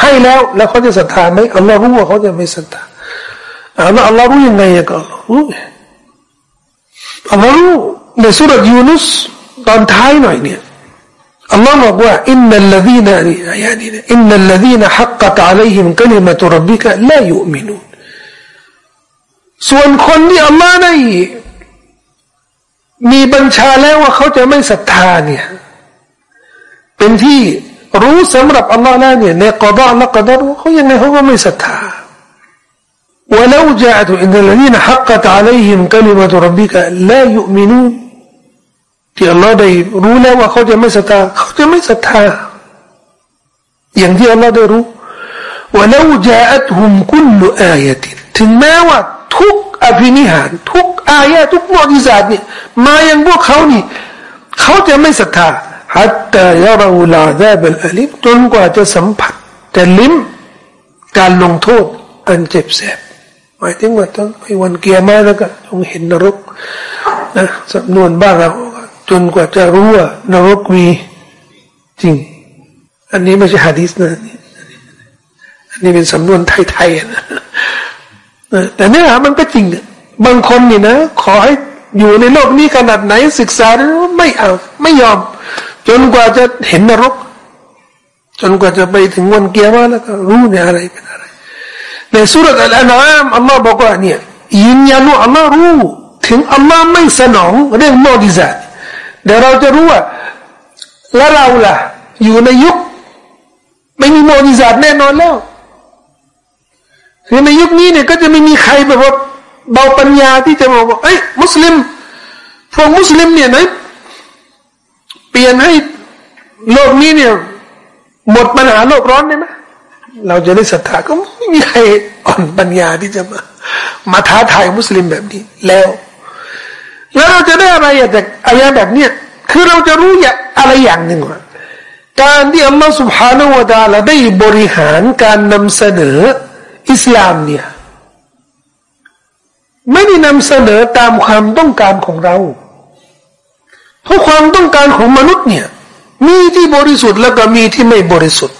ให้แล้วแล้วเขาจะศรัทธาไหมอัลลอฮ์รู้ว่าเขาจะไม่ศรัทธา อัลลอฮ์อัลลอฮ์รู้ยังไงก็รู้อัลลอฮ์รู้ในซูเราะฮฺยูนุสตอนท้ายหน่อยเนี่ยอัลลอฮ์บอกว่าإن الذين นี่อายานี้إن الذين حقت عليهم كلمة ربك لا يؤمنونส่วนคนที่อัลลอฮ์ได้มีบัญชาแล้วว่าเขาจะไม่ศรัทธาเนี่ยเป็นที่รู้สำหรับอัลลอฮ์แล้วเนี่ยในกอดอและกอดอเขายังไงเขาก็ไม่ศรัทธา ولو جاءت إن الذين حقت عليهم كلمة ربك لا يؤمنون ที่อัลลอฮ์ได้รู้แล้วว่าเขาจะไม่ศรัทธาเขาจะไม่ศรัทธาอย่างที่อัลลอฮ์ได้รู้ว่าแล้วจะอัตหุมคุลอายติถึงแม้ว่าทุกอภินิหารทุกอายะทุกมุจิซาตเนี่ยมายังพวกเขานี่เขาจะไม่ศรัทธาฮัตตายราอูลาดาเบลอลิมจนกว่าจะสัมผัสแต่ลิ้มการลงโทษอันเจ็บแสบ หมายถึงว่าต้องไปวันเกียร์มาแล้วก็ต้องเห็นนรกนะสำนวนบ้างเราจนกว่าจะรู้ว่านรกมีจริง อันนี้ไม่ใช่ฮะดีษนะอันนี้เป็นสำนวนไทยๆนะแต่เนื้อหามันก็จริง บางคนนี่นะ ขอให้อยู่ในโลกนี้ขนาดไหนศึกษาไม่เอา ไม่ยอม จนกว่าจะเห็นนรก จนกว่าจะไปถึงวันเกียร์มาแล้วก็รู้เนี่ยอะไรเป็นอะไร ในสุรษอัลอาามอัลลอฮ์บอกว่าเนี่ยยืนยันว่าอัลลอฮ์รู้ถึงอัลลอฮ์ไม่สนองเรื่องมอดิซาเดี๋ยวเราจะรู้ว่าแล้วเราล่ะ อยู่ในยุค ไม่มีโมดิซาตแน่นอนแล้วคือในยุคนี้เนี่ยก็จะไม่มีใครแบบว่าเบาปัญญาที่จะบอกว่าเอ้ยมุสลิมพวกมุสลิมเนี่ยนะเปลี่ยนให้โลกนี้เนี่ยหมดปัญหาโลกร้อนได้ไหม เราจะได้ศรัทธาก็ไม่มีใครอ่อนปัญญาที่จะมามาท้าทายมุสลิมแบบนี้แล้วแล้วเราจะได้อะไรจากอายะแบบเนี้ยคือเราจะรู้อย่างอะไรอย่างหนึ่งว่าการที่อัลลอฮฺ سبحانه และ تعالى ได้บริหารการนำเสนออิสลามเนี่ยไม่ได้นำเสนอตามความต้องการของเรา เพราะความต้องการของมนุษย์เนี่ย มีที่บริสุทธิ์แล้วก็มีที่ไม่บริสุทธิ์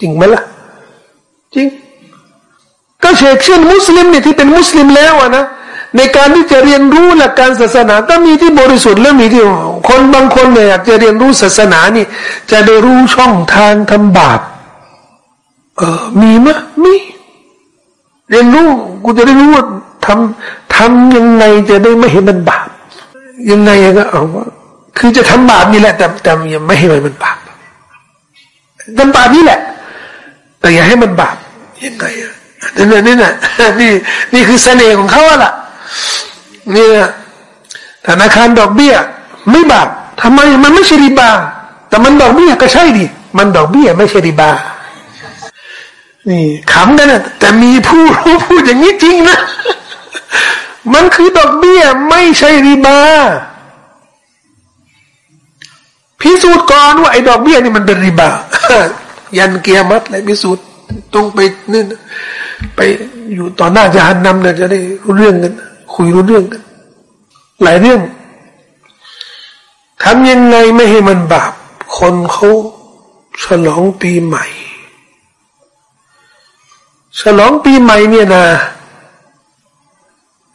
จริงไหมล่ะ จริง ก็เชกเช่นมุสลิมเนี่ยที่เป็นมุสลิมแล้วนะในการที่จะเรียนรู้หลักการศาสนาก็มีที่บริสุทธิ์และมีที่คนบางคนเนี่ยอยากจะเรียนรู้ศาสนานี่ จะได้รู้ช่องทางทำบาปเออมีมะมีเรียนรู้กูจะได้รู้ว่าทำทำยังไงจะได้ไม่เห็นมันบาปยังไงก็เอาว่าคือจะทำบาปนี่แหละ แต่แต่ยังไม่ให้มันบาปทำบาปนี่แหละ แต่อย่าให้มันบาปยังไงอะนี่นี่นี่นี่นี่คือเสน่ห์ของเขาอะล่ะนี่ธนาคารดอกเบี้ย ไม่บาปทำไมมันไม่ใช่ริบา แต่มันดอกเบี้ยก็ใช่ดิมันดอกเบี้ยไม่ใช่ริบา นี่ขำกันนะแต่มีผู้รู้พูดอย่างนี้จริงนะมันคือดอกเบี้ยไม่ใช่ริบาพิสูจน์ก่อนว่าไอ้ดอกเบี้ยนี่มันเป็นริบา ยันเกียรมัดเลยพิสูจน์ต้องไปนี่ไปอยู่ต่อหน้าจะหันนำเนี่ยจะได้รู้เรื่องกัน คุยรู้เรื่องกัน หลายเรื่องทำยังไงไม่ให้มันบาป คนเขาฉลองปีใหม่ ฉลองปีใหม่เนี่ยนะ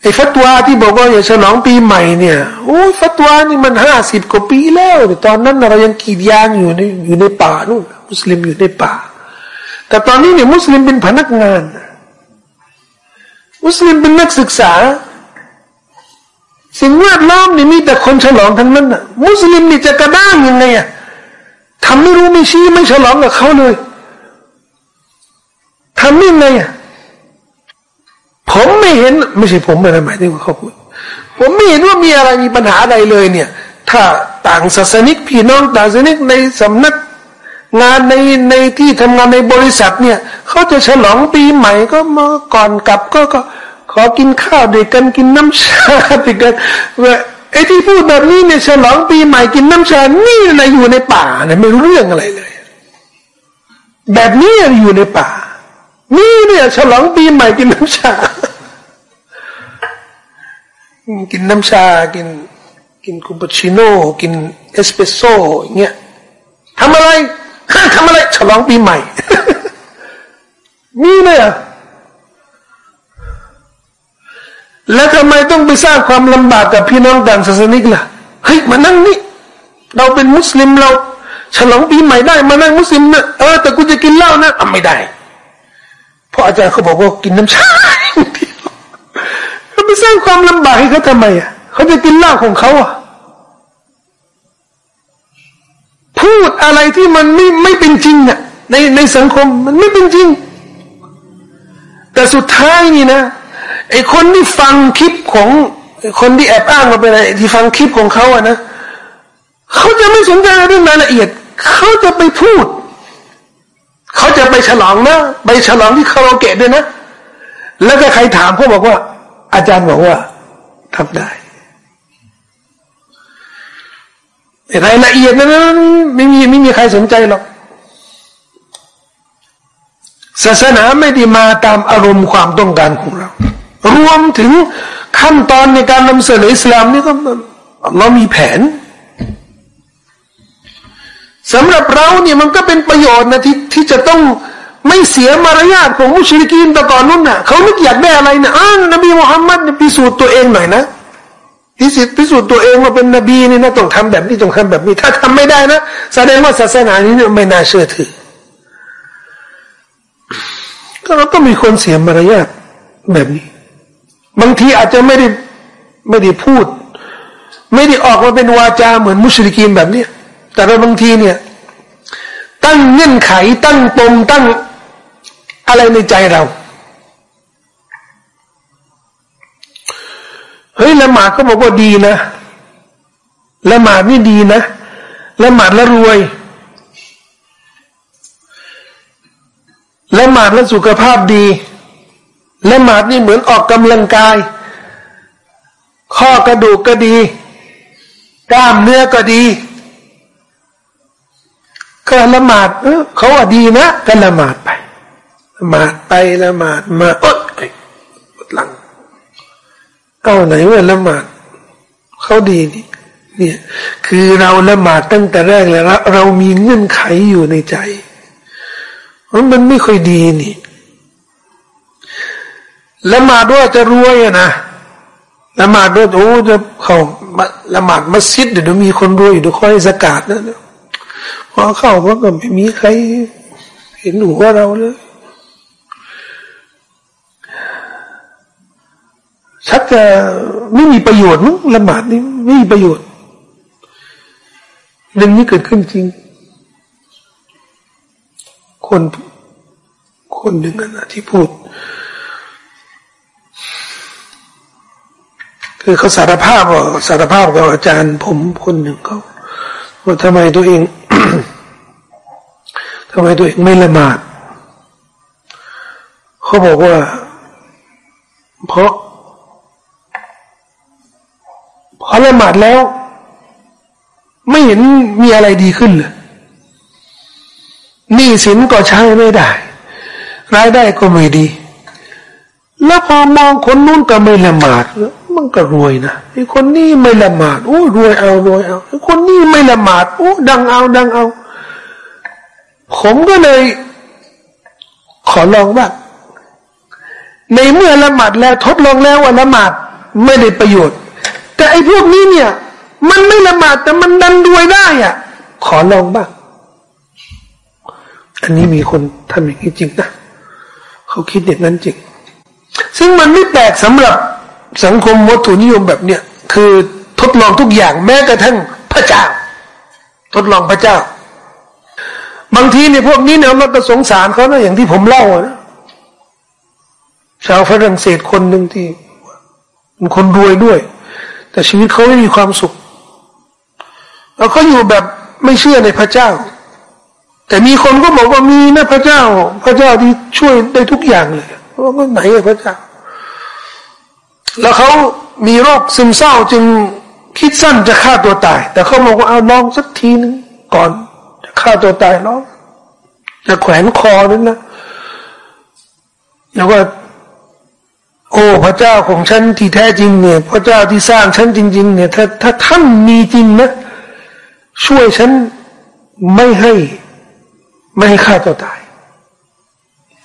ไอ้ฟัตวาที่บอกว่าอย่าฉลองปีใหม่เนี่ยโอ้ฟัตวานี่มันห้าสิบกว่าปีแล้ว ตอนนั้นเรายังกีดยางอยู่ในอยู่ในป่านู่น มุสลิมอยู่ในป่า แต่ตอนนี้เนี่ยมุสลิมเป็นพนักงาน มุสลิมเป็นนักศึกษา สิ่งแวดล้อมนี่มีแต่คนฉลองทั้งนั้นนะมุสลิมนี่จะกระด้างยังไงอะทำไม่รู้ไม่ชี้ไม่ฉลองกับเขาเลยทำยังไงอะผมไม่เห็นไม่ใช่ผมไม่ได้หมายถึงว่าเขาพูดผมไม่เห็นว่ามีอะไรมีปัญหาอะไรเลยเนี่ย ถ้าต่างศาสนิกพี่น้องต่างศาสนิกในสำนัก งานในในที่ทำงานในบริษัทเนี่ยเขาจะฉลองปีใหม่ก็มาก่อนกลับก็ก็ขอกินข้าวด้วยกันกินน้ำชาด้วยกันว่าไอ้ที่พูดแบบนี้เนี่ยฉลองปีใหม่กินน้ำชานี่นะอยู่ในป่าเนี่ยไม่รู้เรื่องอะไรเลย แบบนี้อยู่ในป่า นี่เนี่ยฉลองปีใหม่กินน้ำชา กินน้ำชากิน กินคูปชิโน่กินเอสเปรสโซ่อย่างเงี้ยทำอะไร ทำอะไรฉลองปีใหม่นี่เนี่ยแล้วทำไมต้องไปสร้างความลำบากกับพี่น้องต่างศาสนิกล่ะเฮ้ยมานั่งนี่เราเป็นมุสลิมเรา ฉลองปีใหม่ได้ มานั่งมุสลิมนะเออแต่กูจะกินเหล้านะไม่ได้ เพราะอาจารย์เขาบอกว่ากินน้ำชาเขาไปสร้างความลำบากให้เขาทำไมอะเขาจะกินเหล้าของเขาอะ พูดอะไรที่มันไม่ไม่เป็นจริงอะในในสังคมมันไม่เป็นจริง แต่สุดท้ายนี่นะไอคนที่ฟังคลิปของคนที่แอบอ้างมาเป็นอะไรที่ฟังคลิปของเขาอะนะเขาจะไม่สนใจเรื่องรายละเอียด เขาจะไปพูด เขาจะไปฉลองนะไปฉลองที่คาราโอเกะด้วยนะ แล้วก็ใครถามเขาบอกว่า อาจารย์บอกว่าทำได้ รายละเอียดนั้นไม่มีไม่มีใครสนใจหรอกศาสนาไม่ได้มาตามอารมณ์ความต้องการของเรา รวมถึงขั้นตอนในการนำเสนออิสลามนี่ก็เรามีแผนสำหรับเราเนี่ยมันก็เป็นประโยชน์นะที่ที่จะต้องไม่เสียมารยาทของมุชลิกีนแต่ก่อนนู้นน่ะเขาไม่อยากได้อะไรนะอ่านบีมุฮัมมัดพิสูจน์ตัวเองหน่อยนะ พิสูจน์พิสูจน์ตัวเองว่าเป็นนบีนี่นะต้องทำแบบนี้ต้องทำแบบนี้ ถ้าทำไม่ได้นะแสดงว่าศาสนานี้ไม่น่าเชื่อถือ ก็เราก็มีคนเสียมารยาทแบบนี้ บางทีอาจจะไม่ได้ไม่ได้พูด ไม่ได้ออกมาเป็นวาจาเหมือนมุชลิกีนแบบเนี้ยแต่เราบางทีเนี่ย ตั้งเงื่อนไขตั้งปมตั้งอะไรในใจเรา เฮ้ยละหมาดก็บอกว่าดีนะละหมาดนี่ดีนะละหมาดแล้วรวยละหมาดแล้วสุขภาพดีละหมาดนี่เหมือนออกกำลังกาย ข้อกระดูกก็ดี กล้ามเนื้อก็ดีก็ละหมาดเออเขาว่าดีนะก็ละหมาดไปละหมาดไปละหมาดมาอดไอ้หลัง เอาไหนว่าละหมาดเขาดีนี่เนี่ยคือเราละหมาดตั้งแต่แรกแล้วเรามีเงื่อนไขอยู่ในใจมันไม่ค่อยดีนี่ละหมาดว่าจะรวยอะนะละหมาดว่าโอ้จะเขาละหมาดมัสยิดเดี๋ยวมีคนรวยอยู่เดี๋ยวคอยสกาดนะพอเข้าก็ไม่มีใคร เห็นหัวเราเลย ชักจะไม่มีประโยชน์มั้งละหมาดนี่ไม่มีประโยชน์เรื่องนี้เกิดขึ้นจริง คนคนหนึ่งนะที่พูด คือเขาสารภาพว่าสารภาพกับอาจารย์ ผมคนหนึ่งเขาว่าทำไมตัวเองทำไมตัวเองไม่ละหมาดเขาบอกว่า เพราะ พอละหมาดแล้ว ไม่เห็นมีอะไรดีขึ้นเลยหนี้สินก็ใช้ไม่ได้ รายได้ก็ไม่ดี แล้วพอมองคนนู้นก็ไม่ละหมาดมันก็รวยนะไอ้คนนี้ไม่ละหมาดโอ้รวยเอารวยเอาไอ้คนนี้ไม่ละหมาดโอ้ดังเอาดังเอา ผมก็เลย ขอลองว่าในเมื่อละหมาดแล้วทดลองแล้วว่าละหมาดไม่ได้ประโยชน์ แต่ไอ้พวกนี้เนี่ย มันไม่ละหมาดแต่มันดันรวยได้อะ ขอลองบ้าง อันนี้มีคนทำอย่างนี้จริงนะเขาคิดอย่างนั้นจริง ซึ่งมันไม่แปลกสำหรับสังคมวัตถุนิยมแบบเนี้ยคือทดลองทุกอย่างแม้กระทั่งพระเจ้า ทดลองพระเจ้า บางทีเนี่ยพวกนี้เนี่ยเราก็สงสารเขานะอย่างที่ผมเล่านะชาวฝรั่งเศสคนหนึ่งที่เป็นคนรวยด้วย แต่ชีวิตเขาไม่มีความสุขแล้วเขาอยู่แบบไม่เชื่อในพระเจ้า แต่มีคนก็บอกว่ามีนะพระเจ้า พระเจ้าที่ช่วยได้ทุกอย่างเลยว่าไหนพระเจ้า แล้วเขามีโรคซึมเศร้าจึงคิดสั้นจะฆ่าตัวตาย แต่เขาบอกว่าเอาลองสักทีนึงก่อนจะฆ่าตัวตายลองจะแขวนคอนั่นนะอย่างว่า โอ้พระเจ้าของฉันที่แท้จริงเนี่ย พระเจ้าที่สร้างฉันจริง ๆ เนี่ย ถ้าถ้าท่านมีจริงนะ ช่วยฉันไม่ให้ ไม่ให้ฆ่าตัวตาย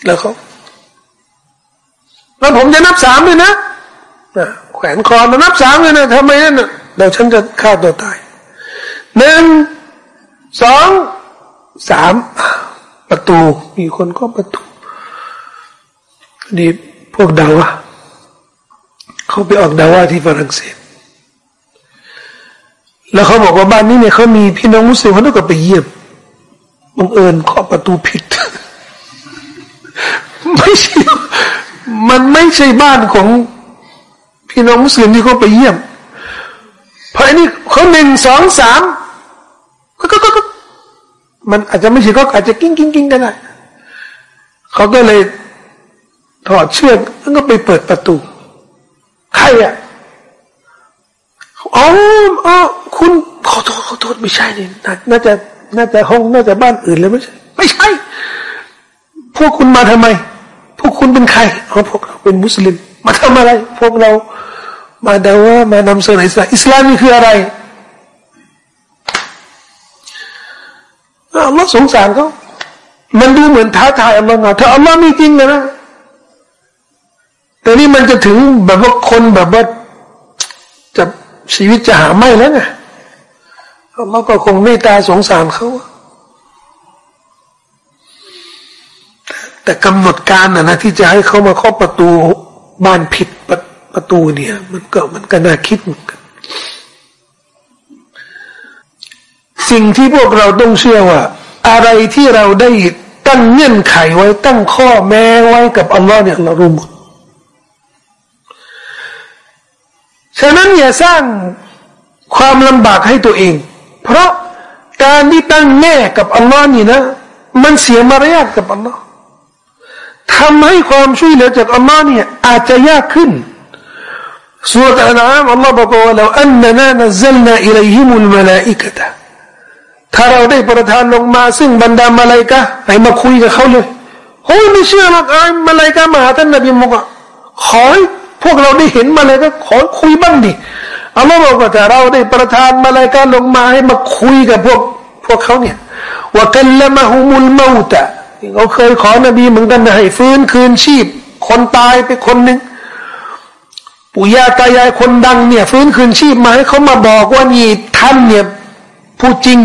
แล้วเขาแล้วผมจะนับสามเลยนะแขวนคอมานับสามเลยนะทำไมนั่นนะเดี๋ยวฉันจะฆ่าตัวตายหนึ่งสองสามประตู มีคนก็ประตูดีพวกดาวะ เขาไปออกดาวะที่ฝรั่งเศส แล้วเขาบอกว่าบ้านนี้เนี่ยเขามีพี่น้องมุสลิมเขาต้องก็ไปเยี่ยมบังเอิญเคาะประตูผิด ไม่ใช่มันไม่ใช่บ้านของพี่น้องมุสลิมที่เขาไปเยี่ยม เพราะอันนี้เขาหนึ่งสองสามก็ก็ก็มันอาจจะไม่ใช่ก็อาจจะกิ้งกิ้งกิ้งก็ได้เขาก็เลยถอดเชือกแล้วก็ไปเปิดประตู ใครอะอ๋ออ๋อคุณขอโทษขอโทษไม่ใช่นี่น่าจะน่าจะห้องน่าจะบ้านอื่นเลยไม่ใช่ไม่ใช่ พวกคุณมาทำไม พวกคุณเป็นใครอ๋อพวกเราเป็นมุสลิม มาทำอะไร พวกเรา มาดาวามานำเสนออิสลามอิสลามนี่คืออะไรอัลลอฮ์สงสารเขามันดูเหมือนท้าทายอัลลอฮ์นะถ้าอัลลอฮ์มีจริงนะ แต่นี่มันจะถึงแบบว่าคนแบบว่าจะชีวิตจะหาไม่แล้วไงอัลลอฮ์ก็คงเมตตาสงสารเขาแต่กำหนดการนะนะที่จะให้เขามาเคาะประตูบ้านผิดประประตูเนี่ย มันก็มันก็น่าคิดเหมือนกันสิ่งที่พวกเราต้องเชื่อว่า อะไรที่เราได้ตั้งเงื่อนไขไว้ตั้งข้อแม้ไว้กับอัลลอฮ์เนี่ยเรารู้หมด ฉะนั้นอย่าสร้างความลำบากให้ตัวเอง เพราะการที่ตั้งแน่กับอัลลอฮ์นี่นะ มันเสียมารยาทกับอัลลอฮ์ทำให้ความช่วยเหลือจากอัลลอฮ์เนี่ยอาจจะยากขึ้นสุรอัลอามอัลลอฮ์บอกว่าเราอันนานัซลนาอิลัยฮิมุลมาลาอิกะตะถ้าเราได้ประทานลงมา ซึ่งบรรดามาลายกะให้มาคุยกับเขาเลยโอ้ยไม่เชื่อหรอกไอ้มาลายกะมาหาท่านนบีมุกะขอให้ พวกเราได้เห็นมาเลยกะขอคุยบ้างดิอัลลอฮ์บอกว่าถ้าเราได้ประทานมาลายกะลงมาให้มาคุยกับพวกพวกเขาเนี่ยว่ากัลละมะฮุมุลมาตะเขาเคยขอนบีเหมือนกันให้ฟื้นคืนชีพ คนตายไปคนหนึ่งปู่ย่าตายายคนดังเนี่ย ฟื้นคืนชีพมาให้เขามาบอกว่านี่ท่านเนี่ยพูดจริง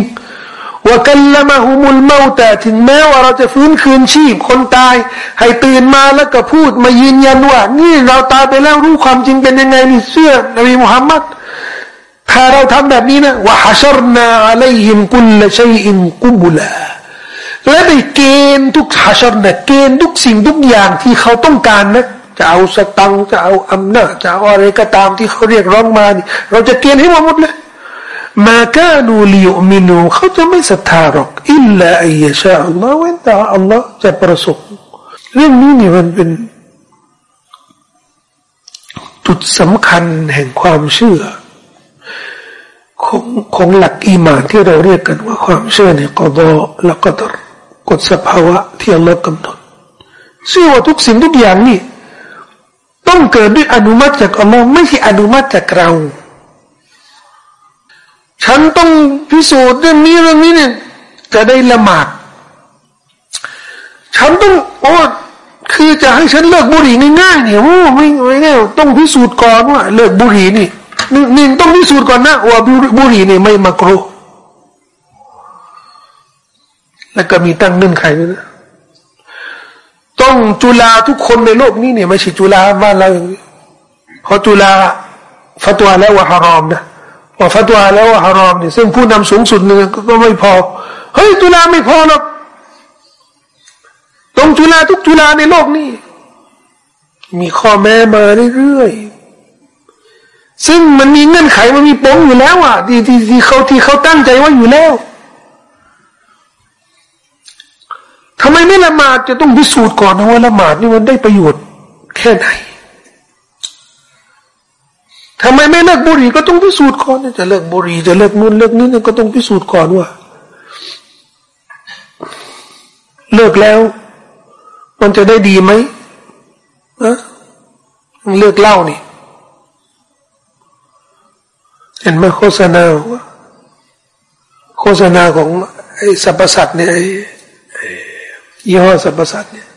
ว่ากัลละมาฮุมุลเมาแต่ถึงแม้ว่าเราจะฟื้นคืนชีพคนตาย ให้ตื่นมาแล้วก็พูดมายืนยันว่า นี่เราตายไปแล้วรู้ความจริงเป็นยังไงนี่เสื้อนบีมุฮัมมัดถ้าเราทำแบบนี้นะว่าฮัชรนาอะลัยฮิมกุลชัยอินกุบุลาและได้เกณฑ์ทุกฮัชรนะเกณฑ์ทุกสิ่งทุกอย่างที่เขาต้องการนะจะเอาสตังจะเอาอำนาจจะเอาอะไรก็ตามที่เขาเรียกร้องมานี่เราจะเกณฑ์ให้หมดเลย มากานูลิยมินูเขาจะไม่ศรัทธาหรอกอิลลาอัยชาอัลลอฮ์เว้นแต่อัลลอฮ์จะประสบเรื่องนี้นี่มันเป็น จุดสำคัญแห่งความเชื่อ ของของหลักอีมานที่เราเรียกกันว่าความเชื่อในกอดอและกอดรกฎสภาวะที่อัลลอฮ์กำหนดเชื่อว่าทุกสิ่งทุกอย่างนี่ ต้องเกิดด้วยอนุมัติจากอัลลอฮ์ไม่ใช่อนุมัติจากเรา ฉันต้องพิสูจน์เรื่องนี้เรื่องนี้เนี่ยจะได้ละหมาด ฉันต้องโอ้คือจะให้ฉันเลิกบุหรี่ง่ายๆเนี่ยโอ้ไม่ไม่แน่ต้องพิสูจน์ก่อนว่า เลิกบุหรี่นี่นี่ต้องพิสูจน์ก่อนนะว่าบุหรี่นี่ไม่มากรูแล้วก็มีตั้งเงื่อนไขด้วยนะต้องจุฬาทุกคนในโลกนี้เนี่ยไม่ใช่จุฬาบ้านเราอย่างนี้เพราะจุฬาฟัตวแล้วว่าฮารอมนะ ว่าฟัตวาแล้วว่าฮารอมเนี่ยซึ่งผู้นำสูงสุดเนี่ยก็ไม่พอ เฮ้ยจุฬาไม่พอหรอกต้องจุฬาทุกจุฬาในโลกนี้ มีข้อแม้มาเรื่อยๆซึ่งมันมีเงื่อนไขมันมีปมอยู่แล้วอะที่ที่ที่เขาที่เขาตั้งใจว่าอยู่แล้วทำไมไม่ละหมาดจะต้องพิสูจน์ก่อนนะว่าละหมาดนี่มันได้ประโยชน์แค่ไหน ทำไมไม่เลิกบุหรี่ก็ต้องพิสูจน์ก่อนจะเลิกบุหรี่จะเลิกนู่นเลิกนี้ก็ต้องพิสูจน์ก่อนว่า เลิกแล้ว มันจะได้ดีไหมนะเลิกเล่านี่เห็นไหมโฆษณาโฆษณาของไอ้สรรพสัตว์เนี่ยไอ้ยี่ห้อสรรพสัตว์เนี่ย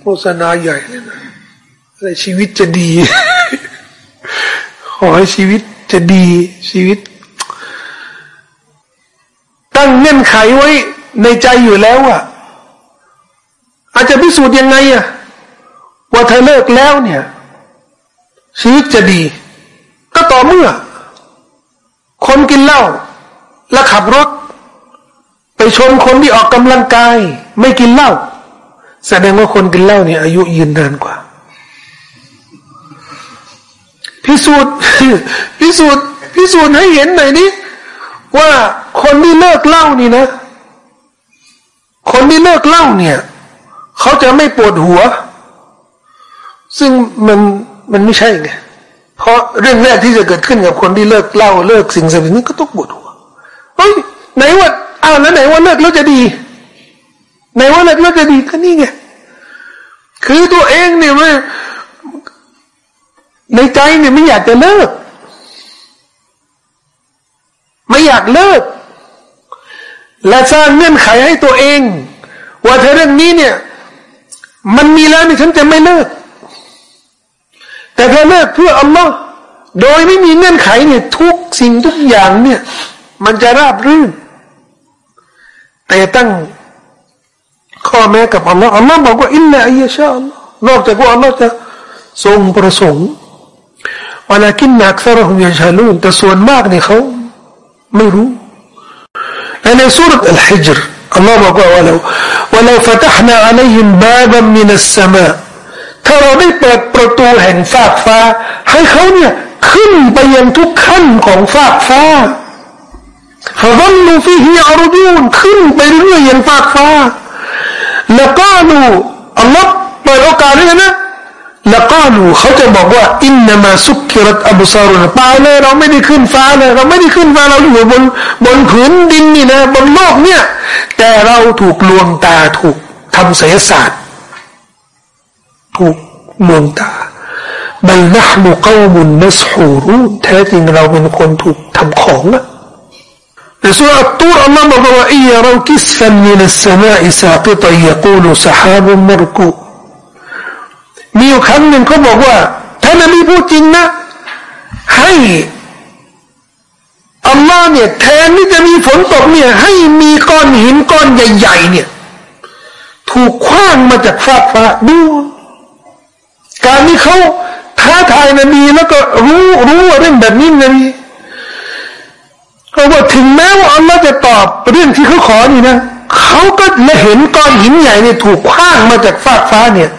โฆษณาใหญ่เลยนะอะไรชีวิตจะดี ขอให้ชีวิตจะดีชีวิต ตั้งเงื่อนไขไว้ในใจอยู่แล้วอะอาจจะพิสูจน์ยังไงอะว่าเธอเลิกแล้วเนี่ย ชีวิตจะดี ก็ต่อเมื่อ คนกินเหล้าแล้วขับรถ ไปชนคนที่ออกกำลังกาย ไม่กินเหล้าแสดงว่าคนกินเหล้าเนี่ยอายุยืนนานกว่า พิสูจน์พิสูจน์พิสูจน์ให้เห็นหน่อยนี้ว่าคนที่เลิกเล้านี่นะ คนที่เลิกเล้าเนี่ย เขาจะไม่ปวดหัว ซึ่งมันมันไม่ใช่ไงเพราะเรื่องแรกที่จะเกิดขึ้นกับคนที่เลิกเล้าเลิกสิ่งสิ่งนี้ก็ต้องปวดหัวเฮ้ยไหนว่าอ้าวแล้วไหนว่าเลิกแล้วจะดี ไหนว่าเลิกแล้วจะดีก็นี่ไงคือตัวเองเนี่ยว่า ในใจเนี่ยไม่อยากจะเลิก ไม่อยากเลิก และสร้างเงื่อนไขให้ตัวเอง ว่าเธอเรื่องนี้เนี่ย มันมีแล้วนี่ฉันจะไม่เลิก แต่ถ้าเลิกเพื่ออัลลอฮ์โดยไม่มีเงื่อนไขเนี่ยทุกสิ่งทุกอย่างเนี่ย มันจะราบรื่น แต่ตั้งข้อแม้กับอัลลอฮ์อัลลอฮ์บอกว่าอินนาอัยชาอัลลอฮ์นอกจากว่าอัลลอฮ์จะทรงประสงค์ วลากินนักซารหุมยัชาลูนแต่ส่วนมากเนี่ยเขาไม่รู้และในสุรษอัลฮิจรอัลลอฮ์บอกว่าว่าเราว่าเรา فتحنا عليهم بابا من السماء ถ้าเราได้เปิดประตูแห่งฟากฟ้า ให้เขาเนี่ยขึ้นไปยังทุกขั้นของฟากฟ้าฟะซัลลูฟีฮิอารุดูนขึ้นไปเรื่อยยังฟากฟ้าแล้วก็ดูอัลลอฮ์เปิดโอกาสให้นะ แล้วก็ดูเขาจะบอกว่าอินนามาสุกิรัตอับุซารุนปาเลยเราไม่ได้ขึ้นฟ้าเลยเราไม่ได้ขึ้นฟ้าเราอยู่บนบนผืนดินนี่นะบนโลกเนี่ย แต่เราถูกลวงตาถูกทำศิลศาสตร์ ถูกลวงตาบัลนะห์มุกอมุนนัสฮูรูแท้จริงเราเป็นคนถูกทำของอะในสุรตูรอัลลอฮ์บอกว่าอียาเราคิสฟันมินัสสมาอิสาติตยกูลสหาบุมรกู มีอยู่ครั้งหนึ่งเขาบอกว่าท่านนบีพูดจริงนะ ให้อัลลอฮ์เนี่ยแทนที่จะมีฝนตกเนี่ย ให้มีก้อนหินก้อนใหญ่ ๆ เนี่ย ถูกคว้างมาจากฟากฟ้าดูการที่เขาท้าทายนบีแล้วก็รู้รู้ว่าเรื่องแบบนี้นบีเขาบอกถึงแม้ว่าอัลลอฮ์จะตอบเรื่องที่เขาขอนี่นะเขาก็เลยเห็นก้อนหินใหญ่เนี่ยถูกคว้างมาจากฟากฟ้าเนี่ย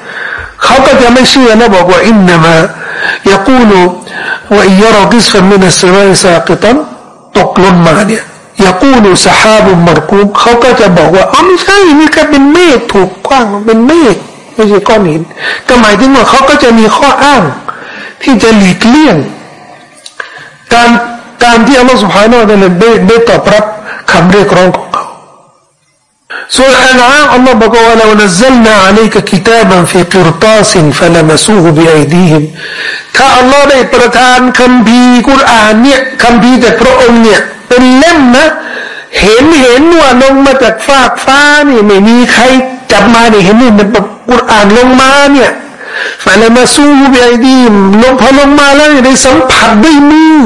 เขาก็จะไม่เชื่อนะบอกว่าอินนามายากูลูว่าอิยารกิสฟันมินัสมาอิสากิตันตกลงมาเนี่ยยากูลูสหาบุมรกูเขาก็จะบอกว่าอ๋อไม่ใช่นี่แค่เป็นเมฆถูกคว้างเป็นเมฆไม่ใช่ก้อนหินก็หมายถึงว่าเขาก็จะมีข้ออ้าง ที่จะหลีกเลี่ยง การการที่อัลลอฮฺสุบฮานาอัลลอฮฺได้ได้ตอบรับคำเรียกร้อง ของเขาส่วนอันอาอัลลอฮฺบอกว่าเรานัซลนาอัลัยกกิตาบันฟีกิรตาสินฟลามสูฮบิไอดีฮิมถ้าอัลลอฮฺได้ประทานคำพีกุรอานเนี่ยคำพีจากพระองค์เนี่ยเป็นเล่มนะเห็นเห็นว่าลงมาจากฟากฟ้านี่ไม่มีใครจับมาเนี่ยเห็นนี่มันกุรอานลงมาเนี่ยฟลามาสูฮบิไอดีฮิมลงพอลงมาแล้วได้สัมผัสด้วยมือ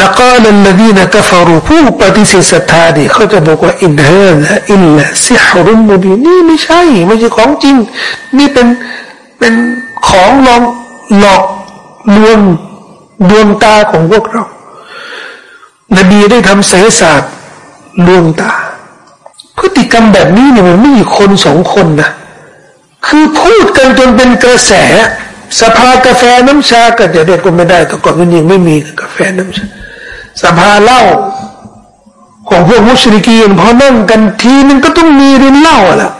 ล้ะกาลลัดีนกฟารูผู้ปฏิเสธศรัทธาดิเขาจะบอกว่าอินฮาละอินละซิฮรุมมุดีนี่ไม่ใช่ไม่ใช่ของจริง นี่เป็นเป็นของลองหลอกลวงดวงตาของพวกเรา นบีได้ทำเสศาสตร์ลวงตา พฤติกรรมแบบนี้เนี่ยมันไม่มีคนสองคนนะ คือพูดกันจนเป็นกระแสสภากาแฟน้ำชาก็จะเด็กก็ไม่ได้แต่ก่อนมันยังไม่มีกาแฟน้ำชา สภาเหล้าของพวกมุชริกีนพอนั่งกันทีนึงก็ต้องมีรินเหล้าแหละ